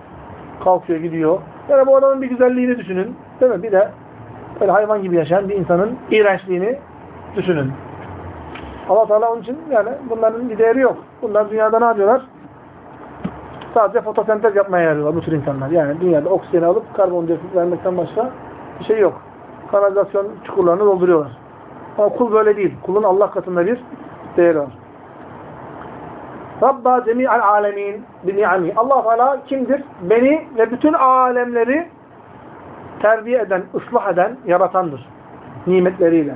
kalkıyor, gidiyor. Yani bu adamın bir güzelliğini düşünün. Değil mi? Bir de böyle hayvan gibi yaşayan bir insanın iğrençliğini düşünün. Allah Teala onun için yani bunların bir değeri yok. Bunlar dünyada ne yapıyorlar? Sadece fotosentez yapmaya yarıyorlar bu tür insanlar. Yani dünyada oksijeni alıp karbondioksit vermekten başka bir şey yok. Kanalizasyon çukurlarını dolduruyorlar. Ama kul böyle değil. Kulun Allah katında bir değeri var. Rabba cemi'al alemin bini'ami. Allah Teala kimdir? Beni ve bütün alemleri terbiye eden, ıslah eden, yaratandır. Nimetleriyle.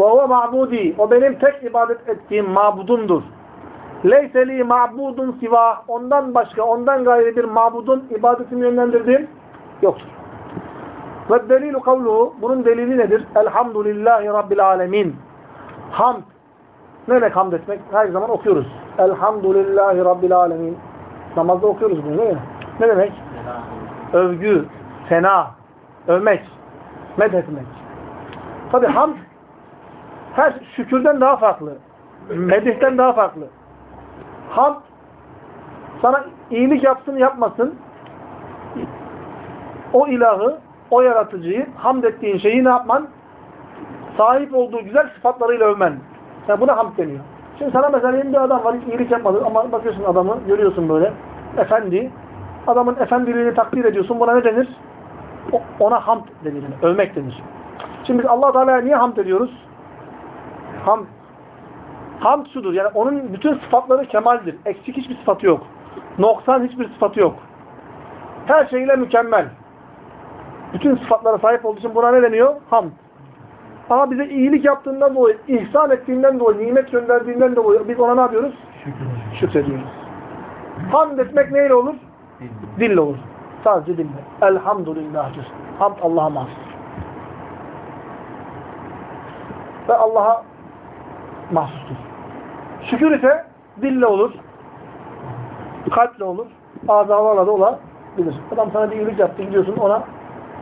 Ve huve ma'budi. O benim tek ibadet ettiğim mabudumdur. Leyse li ma'budun siva. Ondan başka, ondan gayri bir mabudun ibadetimi yönlendirdiğim yoktur. Ve delilu kavluhu. Bunun delili nedir? Elhamdülillahi Rabbil alemin. Hamd. Ne demek hamd etmek? Her zaman okuyoruz. Elhamdülillahi Rabbil alemin. Namazda okuyoruz bunu değil mi? Ne demek? Övgü, sena, övmek, medhetmek. Tabi hamd her şükürden daha farklı. Medihten daha farklı. Hamd sana iyilik yapsın yapmasın o ilahı, o yaratıcıyı, hamd ettiğin şeyi ne yapman? Sahip olduğu güzel sıfatlarıyla övmen. Yani buna hamd deniyor. Şimdi sana mesela yeni bir adam var, hiç iyilik yapmadı ama bakıyorsun adamı, görüyorsun böyle, efendi. Adamın efendiliğini takdir ediyorsun, buna ne denir? Ona hamd denir, yani, övmek denir. Şimdi biz allah Teala'ya niye hamd ediyoruz? Hamd. Hamd şudur, yani onun bütün sıfatları kemaldir. Eksik hiçbir sıfatı yok. Noksan hiçbir sıfatı yok. Her şeyle mükemmel. Bütün sıfatlara sahip olduğu için buna ne deniyor? Hamd. Ama bize iyilik yaptığından dolayı, ihsan ettiğinden dolayı, nimet gönderdiğinden dolayı biz ona ne yapıyoruz? Şükrediyoruz. Hamd etmek neyle olur? Dille olur. Sadece dille. Elhamdülillah diyorsun. Hamd Allah'a mahsus. Ve Allah'a mahsustur. Şükür ise dille olur. Kalple olur. Azalarla da olabilir. Adam sana bir iyilik yaptı. Gidiyorsun ona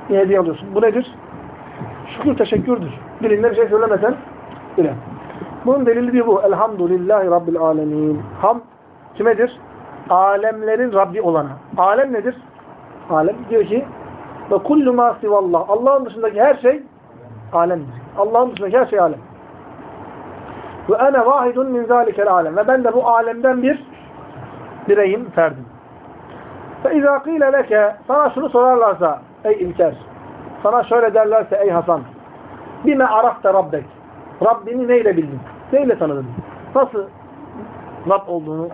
hediye alıyorsun. Bu nedir? Şükür teşekkürdür. Dilinde bir şey söylemesen bile. Bunun delili bir bu. Elhamdülillahi Rabbil alemin. Ham kimedir? Alemlerin Rabbi olana. Alem nedir? Alem diyor ki ve kullu ma sivallah. Allah'ın dışındaki her şey alemdir. Allah'ın dışındaki her şey alem. Ve ene vahidun min zalikel alem. Ve ben de bu alemden bir bireyim, ferdim. Fe izâ qîle leke sana şunu sorarlarsa ey İlker sana şöyle derlerse ey Hasan bime arafta rabbek Rabbini neyle bildin? Neyle tanıdın? Nasıl Rab olduğunu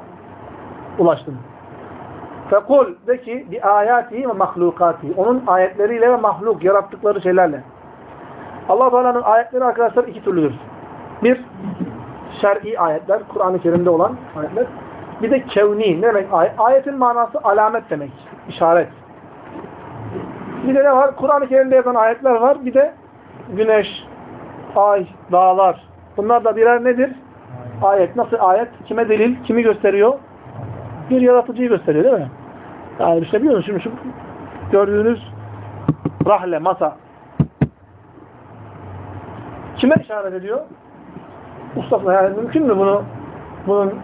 ulaştın? Fekul de ki bi ayatihi ve mahlukati. Onun ayetleriyle ve mahluk yarattıkları şeylerle. Allah Teala'nın ayetleri arkadaşlar iki türlüdür. Bir şer'i ayetler, Kur'an-ı Kerim'de olan ayetler. Bir de kevni. Ne demek ayet? Ayetin manası alamet demek. işaret. Bir de ne var? Kur'an-ı Kerim'de yazan ayetler var. Bir de güneş, ay, dağlar. Bunlar da birer nedir? Ayet. Nasıl ayet? Kime delil? Kimi gösteriyor? Bir yaratıcıyı gösteriyor değil mi? Yani işte biliyor musun? Şimdi şu gördüğünüz rahle, masa. Kime işaret ediyor? Mustafa yani mümkün mü bunu bunun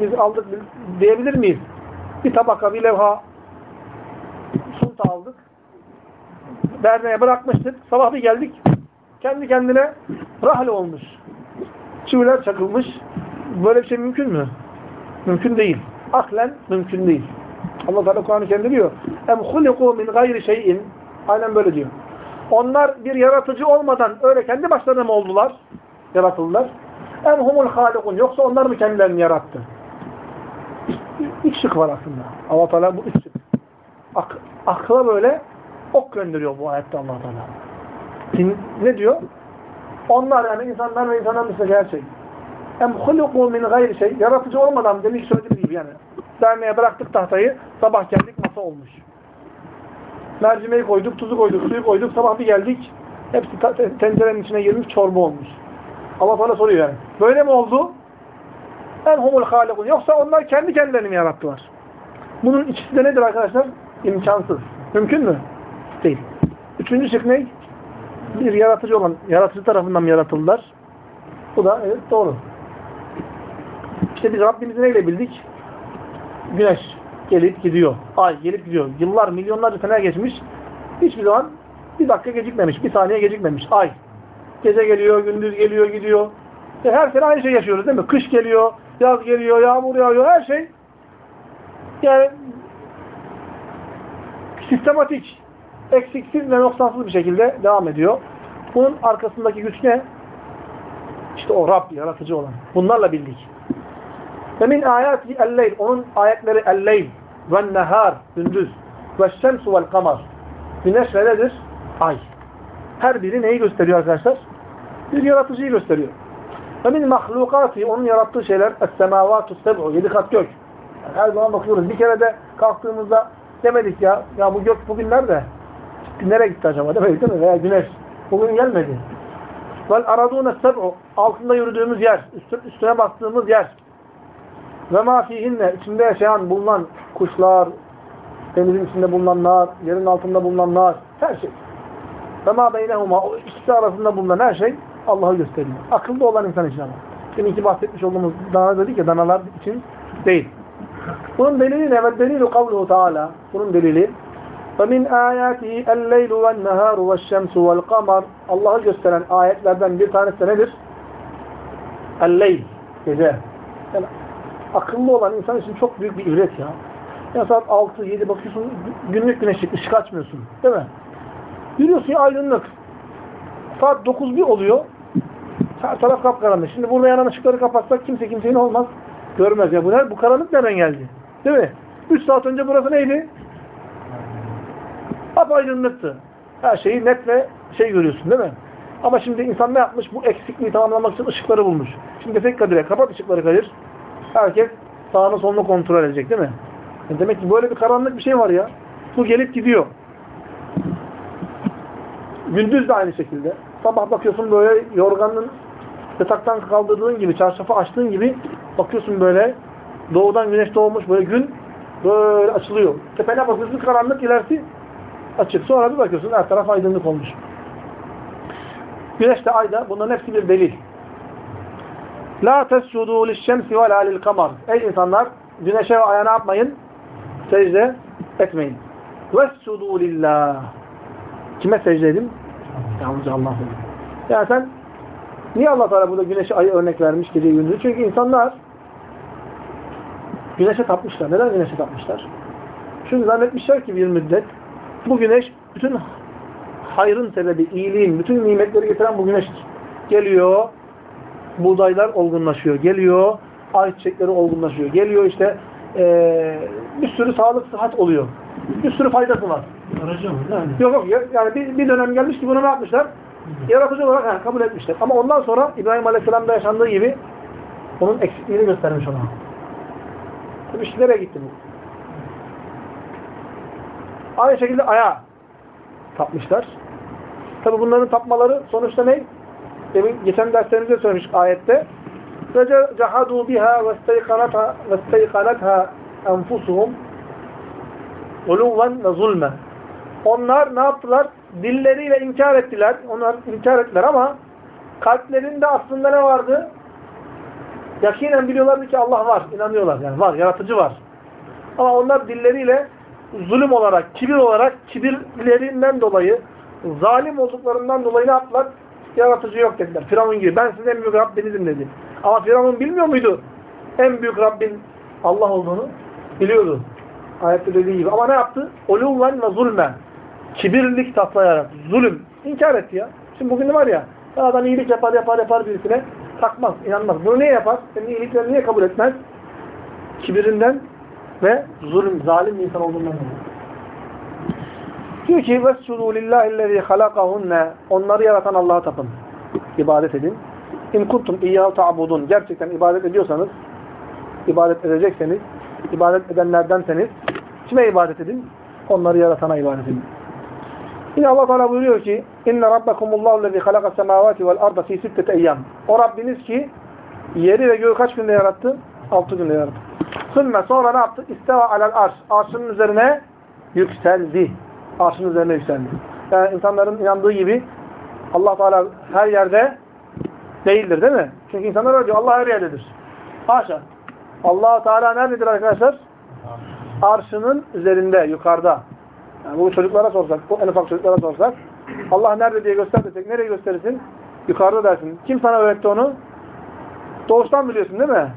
biz aldık diyebilir miyiz? Bir tabaka, bir levha sunta aldık. Derneğe bırakmıştık. Sabah bir geldik. Kendi kendine rahl olmuş. Çiviler çakılmış. Böyle bir şey mümkün mü? Mümkün değil. Aklen mümkün değil. Allah Teala Kur'an-ı Kerim'de diyor. Em huliku min gayri şeyin. Aynen böyle diyor. Onlar bir yaratıcı olmadan öyle kendi başlarına mı oldular? Yaratıldılar. Em humul halikun. Yoksa onlar mı kendilerini yarattı? İlk şık var aslında. Allah Teala bu ilk şık. Ak akla böyle ok gönderiyor bu ayette Allah Teala. Din, ne diyor? Onlar yani insanlar ve insanlar dışındaki her şey. Em huluku min gayri şey. Yaratıcı olmadan demiş söylediğim gibi yani. Derneğe bıraktık tahtayı. Sabah geldik masa olmuş. Mercimeği koyduk, tuzu koyduk, suyu koyduk. Sabah bir geldik. Hepsi tencerenin içine girmiş çorba olmuş. Allah Teala soruyor yani. Böyle mi oldu? En humul halikun. Yoksa onlar kendi kendilerini mi yarattılar? Bunun ikisi de nedir arkadaşlar? İmkansız. Mümkün mü? Değil. Üçüncü şık ne? Bir yaratıcı olan, yaratıcı tarafından yaratıldılar? Bu da evet doğru. İşte biz Rabbimizi neyle bildik? Güneş gelip gidiyor. Ay gelip gidiyor. Yıllar, milyonlarca sene geçmiş. Hiçbir zaman bir dakika gecikmemiş. Bir saniye gecikmemiş. Ay. Gece geliyor, gündüz geliyor, gidiyor. E her sene aynı şey yaşıyoruz değil mi? Kış geliyor, yaz geliyor, yağmur yağıyor, her şey. Yani sistematik, eksiksiz ve noksansız bir şekilde devam ediyor. Bunun arkasındaki güç ne? İşte o Rab, yaratıcı olan. Bunlarla bildik. Ve min ayati el-leyl. Onun ayetleri el-leyl ve nehar, gündüz ve şemsu vel kamar. Güneş ve nedir? Ay. Her biri neyi gösteriyor arkadaşlar? Bir yaratıcıyı gösteriyor. Ve min mahlukati, onun yarattığı şeyler es-semavatu seb'u, yedi kat gök. Yani her zaman bakıyoruz. Bir kere de kalktığımızda demedik ya, ya bu gök bugün nerede? Nereye gitti acaba demedik değil mi? Veya güneş. Bugün gelmedi. Vel aradûne seb'u, altında yürüdüğümüz yer, üstüne bastığımız yer. Ve ma fihinne içinde yaşayan bulunan kuşlar, denizin içinde bulunanlar, yerin altında bulunanlar, her şey. Ve ma beynehuma o ikisi arasında bulunan her şey Allah'ı gösteriyor. Akıllı olan insan için ama. Şimdiki bahsetmiş olduğumuz dana dedik ya danalar için değil. Bunun delili ne? Ve delilu kavluhu Teala. Bunun delili min ayatihi el-leylu ve'n-neharu ve'ş-şemsu ve'l-kamar. Allah'ı gösteren ayetlerden bir tanesi de nedir? El-leyl. Gece. Yani akıllı olan insan için çok büyük bir üret ya. Ya saat 6-7 bakıyorsun günlük güneşlik ışık açmıyorsun. Değil mi? Yürüyorsun ya aydınlık. Saat 9 bir oluyor. Her taraf kapkaranlık. Şimdi burada yanan ışıkları kapatsak kimse kimsenin olmaz. Görmez ya. Bu, ne? bu karanlık nereden geldi? Değil mi? 3 saat önce burası neydi? Apaydınlıktı. Her şeyi net ve şey görüyorsun değil mi? Ama şimdi insan ne yapmış? Bu eksikliği tamamlamak için ışıkları bulmuş. Şimdi desek Kadir'e kapat ışıkları Kadir. Herkes sağını solunu kontrol edecek değil mi? Yani demek ki böyle bir karanlık bir şey var ya. Bu gelip gidiyor. Gündüz de aynı şekilde. Sabah bakıyorsun böyle yorganın yataktan kaldırdığın gibi, çarşafı açtığın gibi bakıyorsun böyle doğudan güneş doğmuş böyle gün böyle açılıyor. Tepene bakıyorsun karanlık ilerisi açık. Sonra bir bakıyorsun her taraf aydınlık olmuş. Güneş de ay da bunların hepsi bir delil. La tescudu lişşemsi ve la lil kamar. Ey insanlar güneşe ve aya ne yapmayın? Secde etmeyin. Vescudu lillah. Kime secde edin? Yalnızca Allah'a. Yani sen niye Allah Teala burada güneşe ayı örnek vermiş gece gündüzü? Çünkü insanlar güneşe tapmışlar. Neden güneşe tapmışlar? Çünkü zannetmişler ki bir müddet bu güneş bütün hayrın sebebi, iyiliğin, bütün nimetleri getiren bu güneştir. Geliyor, buğdaylar olgunlaşıyor. Geliyor, ay çiçekleri olgunlaşıyor. Geliyor işte ee, bir sürü sağlık, sıhhat oluyor. Bir sürü faydası var. Aracı mı? Yani. Yok yok yani bir, bir dönem gelmiş ki bunu ne yapmışlar? Yaratıcı olarak yani kabul etmişler. Ama ondan sonra İbrahim Aleyhisselam'da yaşandığı gibi onun eksikliğini göstermiş ona. Tabii işte nereye gitti bu? Aynı şekilde aya tapmışlar. Tabi bunların tapmaları sonuçta ne? Demin geçen derslerimizde söylemiştik ayette. Ve isteykanatha enfusuhum uluven ve zulme. Onlar ne yaptılar? Dilleriyle inkar ettiler. Onlar inkar ettiler ama Kalplerinde aslında ne vardı? Yakinen biliyorlardı ki Allah var. inanıyorlar. Yani var. Yaratıcı var. Ama onlar dilleriyle zulüm olarak, kibir olarak, kibirlerinden dolayı, zalim olduklarından dolayı ne yaptılar? Yaratıcı yok dediler. Firavun gibi. Ben sizin en büyük Rabbinizim dedi. Ama Firavun bilmiyor muydu? En büyük Rabbin Allah olduğunu biliyordu. Ayette dediği gibi. Ama ne yaptı? Uluven ve zulme. Kibirlik taslayarak. Zulüm. İnkar etti ya. Şimdi bugün var ya? Adam iyilik yapar yapar yapar birisine takmaz, inanmaz. Bunu niye yapar? Senin iyiliklerini niye kabul etmez? Kibirinden ve zulüm, zalim bir insan olduğundan dolayı. Diyor ki وَسْجُدُوا لِلّٰهِ الَّذ۪ي خَلَقَهُنَّ Onları yaratan Allah'a tapın. İbadet edin. İn kuntum iyyâhu ta'budun. Gerçekten ibadet ediyorsanız, ibadet edecekseniz, ibadet edenlerdenseniz, kime ibadet edin? Onları yaratana ibadet edin. Yine Allah Teala buyuruyor ki: "İnne rabbakumullahu lezî halaka semâvâti vel arda fî sitteti eyyâm." O Rabbiniz ki yeri ve göğü kaç günde yarattı? Altı günde yarattı. Sümme sonra ne yaptı? İsteva alel arş. Arşının üzerine yükseldi. Arşının üzerine yükseldi. Yani insanların inandığı gibi Allah Teala her yerde değildir değil mi? Çünkü insanlar öyle diyor. Allah her yerdedir. Haşa. allah Teala nerededir arkadaşlar? Arşının üzerinde, yukarıda. Yani bu çocuklara sorsak, bu en ufak çocuklara sorsak, Allah nerede diye göster desek, nereye gösterirsin? Yukarıda dersin. Kim sana öğretti onu? Doğuştan biliyorsun değil mi?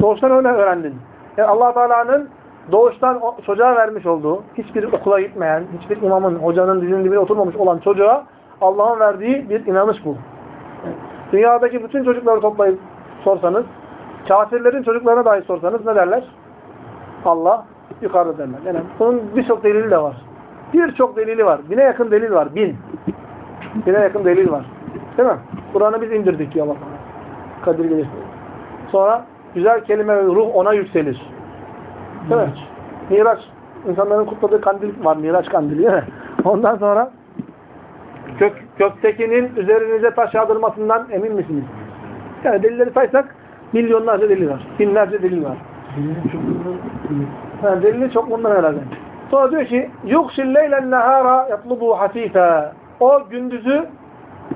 Doğuştan öyle öğrendin. Yani allah Teala'nın doğuştan çocuğa vermiş olduğu, hiçbir okula gitmeyen, hiçbir imamın, hocanın dizinin dibine oturmamış olan çocuğa Allah'ın verdiği bir inanış bu. Dünyadaki bütün çocukları toplayıp sorsanız, kafirlerin çocuklarına dahi sorsanız ne derler? Allah yukarıda derler. Yani bunun birçok delili de var. Birçok delili var. Bine yakın delil var. Bin. Bine yakın delil var. Değil mi? Kur'an'ı biz indirdik diyor Allah. Kadir Gecesi. Sonra güzel kelime ve ruh ona yükselir. Değil mi? Miraç. İnsanların kutladığı kandil var. Miraç kandili değil mi? Ondan sonra gök, göktekinin üzerinize taş yağdırmasından emin misiniz? Yani delilleri saysak milyonlarca delil var. Binlerce delil var. Yani delili çok bundan herhalde. Sonra diyor ki yukşil leylen nehara yatlubu hasife. O gündüzü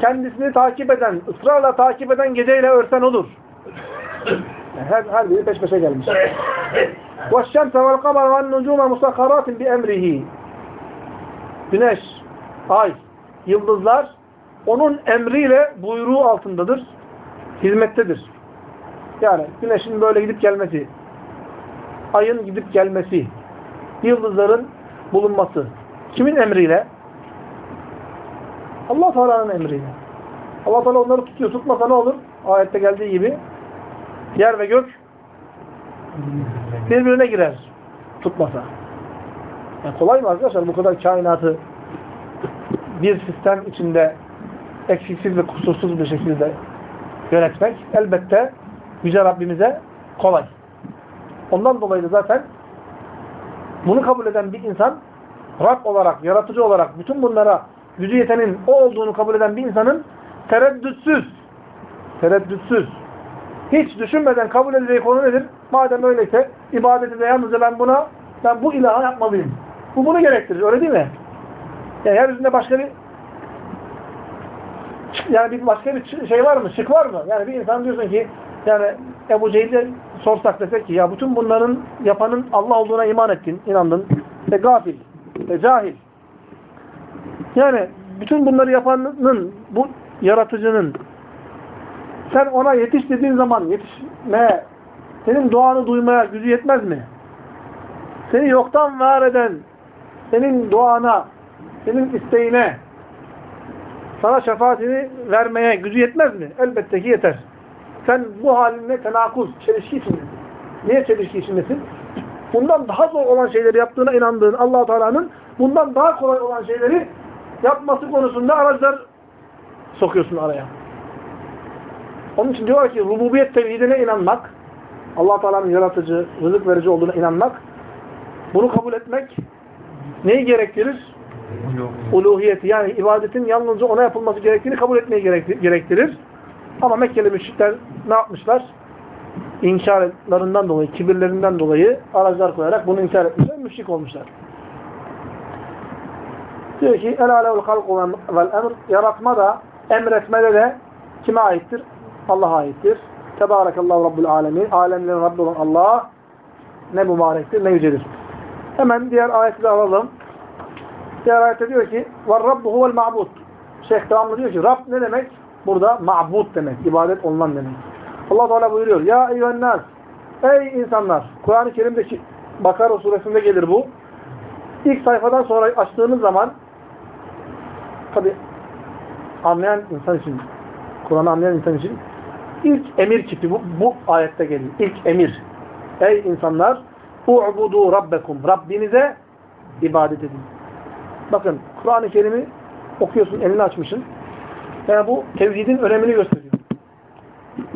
kendisini takip eden, ısrarla takip eden geceyle örsen olur. Yani her, her biri peş peşe gelmiş. وَالشَّمْسَ وَالْقَمَرَ وَالنُّجُومَ مُسَخَرَاتٍ بِاَمْرِهِ Güneş, ay, yıldızlar onun emriyle buyruğu altındadır. Hizmettedir. Yani güneşin böyle gidip gelmesi, ayın gidip gelmesi, yıldızların bulunması. Kimin emriyle? Allah Teala'nın emriyle. Allah Teala onları tutuyor. Tutmasa ne olur? Ayette geldiği gibi yer ve gök birbirine girer. Tutmasa. Yani kolay mı arkadaşlar bu kadar kainatı bir sistem içinde eksiksiz ve kusursuz bir şekilde yönetmek elbette Yüce Rabbimize kolay. Ondan dolayı da zaten bunu kabul eden bir insan Rab olarak, yaratıcı olarak bütün bunlara gücü yetenin o olduğunu kabul eden bir insanın tereddütsüz tereddütsüz hiç düşünmeden kabul edeceği konu nedir? Madem öyleyse ibadeti de yalnızca ben buna ben bu ilaha yapmalıyım. Bu bunu gerektirir. Öyle değil mi? Yani yeryüzünde başka bir yani bir başka bir şey var mı? Şık var mı? Yani bir insan diyorsun ki yani Ebu Cehil'e sorsak desek ki ya bütün bunların yapanın Allah olduğuna iman ettin, inandın ve gafil ve cahil. Yani bütün bunları yapanın, bu yaratıcının sen ona yetiş dediğin zaman yetişmeye, senin duanı duymaya gücü yetmez mi? Seni yoktan var eden, senin duana, senin isteğine, sana şefaatini vermeye gücü yetmez mi? Elbette ki yeter. Sen bu halinle tenakuz, çelişki içindesin. Niye çelişki içindesin? Bundan daha zor olan şeyleri yaptığına inandığın allah Teala'nın bundan daha kolay olan şeyleri yapması konusunda aracılar sokuyorsun araya. Onun için diyorlar ki rububiyet tevhidine inanmak, allah Teala'nın yaratıcı, rızık verici olduğuna inanmak, bunu kabul etmek neyi gerektirir? Uluhiyeti yani ibadetin yalnızca ona yapılması gerektiğini kabul etmeyi gerektirir. Ama Mekkeli müşrikler ne yapmışlar? İnkarlarından dolayı, kibirlerinden dolayı aracılar koyarak bunu inkar etmişler, müşrik olmuşlar. Diyor ki el alevul halku vel emr yaratma da emretmede de kime aittir? Allah'a aittir. Tebârekallahu Rabbul alemin. Alemlerin Rabbi olan Allah ne mübarektir, ne yücedir. Hemen diğer ayeti de alalım. Diğer ayette diyor ki وَالرَّبُّ هُوَ الْمَعْبُودُ Şeyh devamlı diyor ki Rab ne demek? Burada ma'bud demek. ibadet olunan demek. Allah Teala buyuruyor. Ya eyyühennâs Ey insanlar! Kur'an-ı Kerim'deki Bakara suresinde gelir bu. İlk sayfadan sonra açtığınız zaman tabi anlayan insan için Kur'an'ı anlayan insan için ilk emir kipi bu, bu ayette geliyor. İlk emir. Ey insanlar! U'budu rabbekum. Rabbinize ibadet edin. Bakın Kur'an-ı Kerim'i okuyorsun, elini açmışsın. Yani bu tevhidin önemini gösteriyor.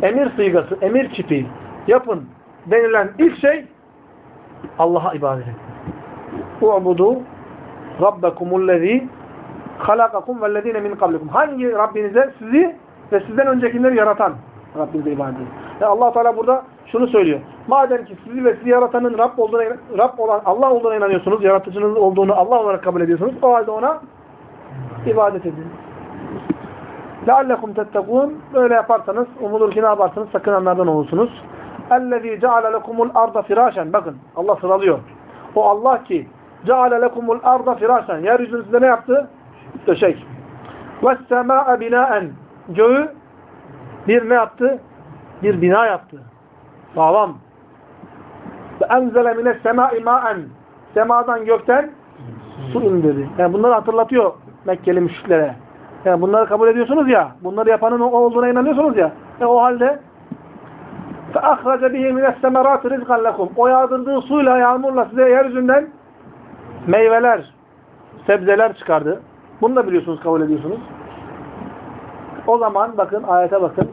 Emir sıygası, emir kipi yapın denilen ilk şey Allah'a ibadet edin. U'budu rabbekumullezî halakakum vellezîne min kablikum. Hangi Rabbinize? Sizi ve sizden öncekileri yaratan Rabbinize ibadet edin. Yani allah Teala burada şunu söylüyor. Madem ki sizi ve sizi yaratanın Rab olduğuna, Rab olan Allah olduğuna inanıyorsunuz, yaratıcınız olduğunu Allah olarak kabul ediyorsunuz. O halde ona ibadet edin. لَعَلَّكُمْ تَتَّقُونَ Böyle yaparsanız umulur ki ne yaparsınız? Sakınanlardan olursunuz. اَلَّذ۪ي جَعَلَ لَكُمُ الْاَرْضَ فِرَاشًا Bakın Allah sıralıyor. O Allah ki جَعَلَ لَكُمُ الْاَرْضَ فِرَاشًا Yeryüzünü size ne yaptı? Döşek. وَالسَّمَاءَ بِنَاءً Göğü bir ne yaptı? Bir bina yaptı. Sağlam. وَاَنْزَلَ مِنَ السَّمَاءِ مَاءً Semadan gökten su indirdi. Yani bunları hatırlatıyor Mekkeli müşriklere. Yani bunları kabul ediyorsunuz ya, bunları yapanın o olduğuna inanıyorsunuz ya. E o halde فَاَخْرَجَ بِهِ مِنَ السَّمَرَاتِ رِزْقًا لَكُمْ O yağdırdığı suyla, yağmurla size yeryüzünden meyveler, sebzeler çıkardı. Bunu da biliyorsunuz, kabul ediyorsunuz. O zaman bakın, ayete bakın.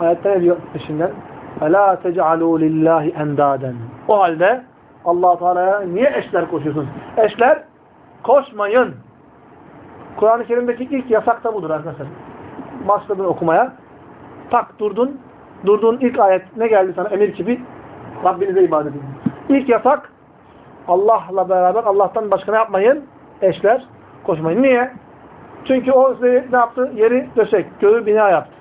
Ayette ne diyor peşinden? فَلَا تَجْعَلُوا لِلّٰهِ اَنْدَادًا O halde allah Teala'ya niye eşler koşuyorsunuz? Eşler koşmayın. Kur'an-ı Kerim'deki ilk yasak da budur arkadaşlar. Başladın okumaya. Tak durdun. Durduğun ilk ayet ne geldi sana? Emir gibi Rabbinize ibadet edin. İlk yasak Allah'la beraber Allah'tan başka ne yapmayın? Eşler koşmayın. Niye? Çünkü o size ne yaptı? Yeri döşek, göğü bina yaptı.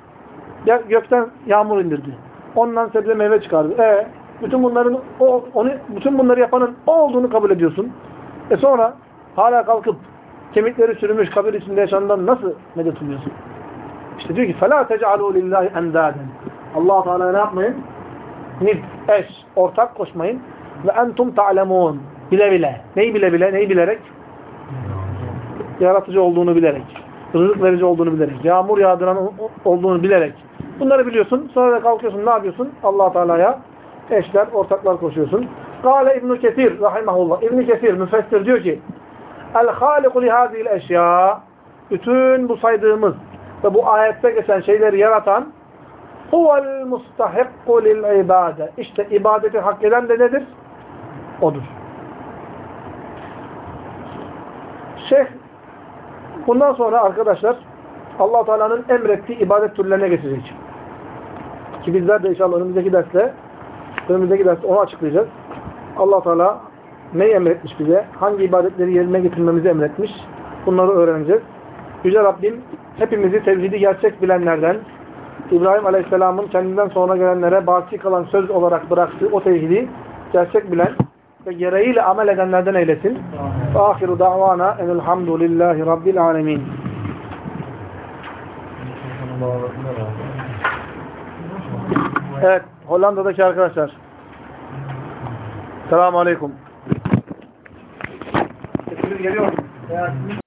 Ya, gökten yağmur indirdi. Ondan sebze meyve çıkardı. E bütün bunların o onu bütün bunları yapanın o olduğunu kabul ediyorsun. E sonra hala kalkıp kemikleri sürmüş kabir içinde yaşandan nasıl medet umuyorsun? İşte diyor ki فَلَا تَجْعَلُوا لِلّٰهِ اَنْدَادًا allah Teala ne yapmayın? Nid, eş, ortak koşmayın. Ve entum ta'lemun. Bile bile. Neyi bile bile? Neyi bilerek? Yaratıcı olduğunu bilerek. Rızık verici olduğunu bilerek. Yağmur yağdıran olduğunu bilerek. Bunları biliyorsun. Sonra da kalkıyorsun. Ne yapıyorsun? allah Teala'ya eşler, ortaklar koşuyorsun. Kale İbn-i Kesir rahimahullah. İbn-i Kesir müfessir diyor ki El-hâliku lihâzîl eşyâ Bütün bu saydığımız ve bu ayette geçen şeyleri yaratan huvel mustahikku lil ibade. İşte ibadeti hak eden de nedir? Odur. Şeyh bundan sonra arkadaşlar allah Teala'nın emrettiği ibadet türlerine geçecek. Ki bizler de inşallah önümüzdeki derste önümüzdeki derste onu açıklayacağız. allah Teala neyi emretmiş bize? Hangi ibadetleri yerine getirmemizi emretmiş? Bunları öğreneceğiz. Yüce Rabbim hepimizi tevhidi gerçek bilenlerden, İbrahim Aleyhisselam'ın kendinden sonra gelenlere baki kalan söz olarak bıraktığı o tevhidi gerçek bilen ve gereğiyle amel edenlerden eylesin. Ve ahiru da'vana enelhamdülillahi rabbil alemin. Evet, Hollanda'daki arkadaşlar. Selamun Aleyküm. Sesimiz geliyor?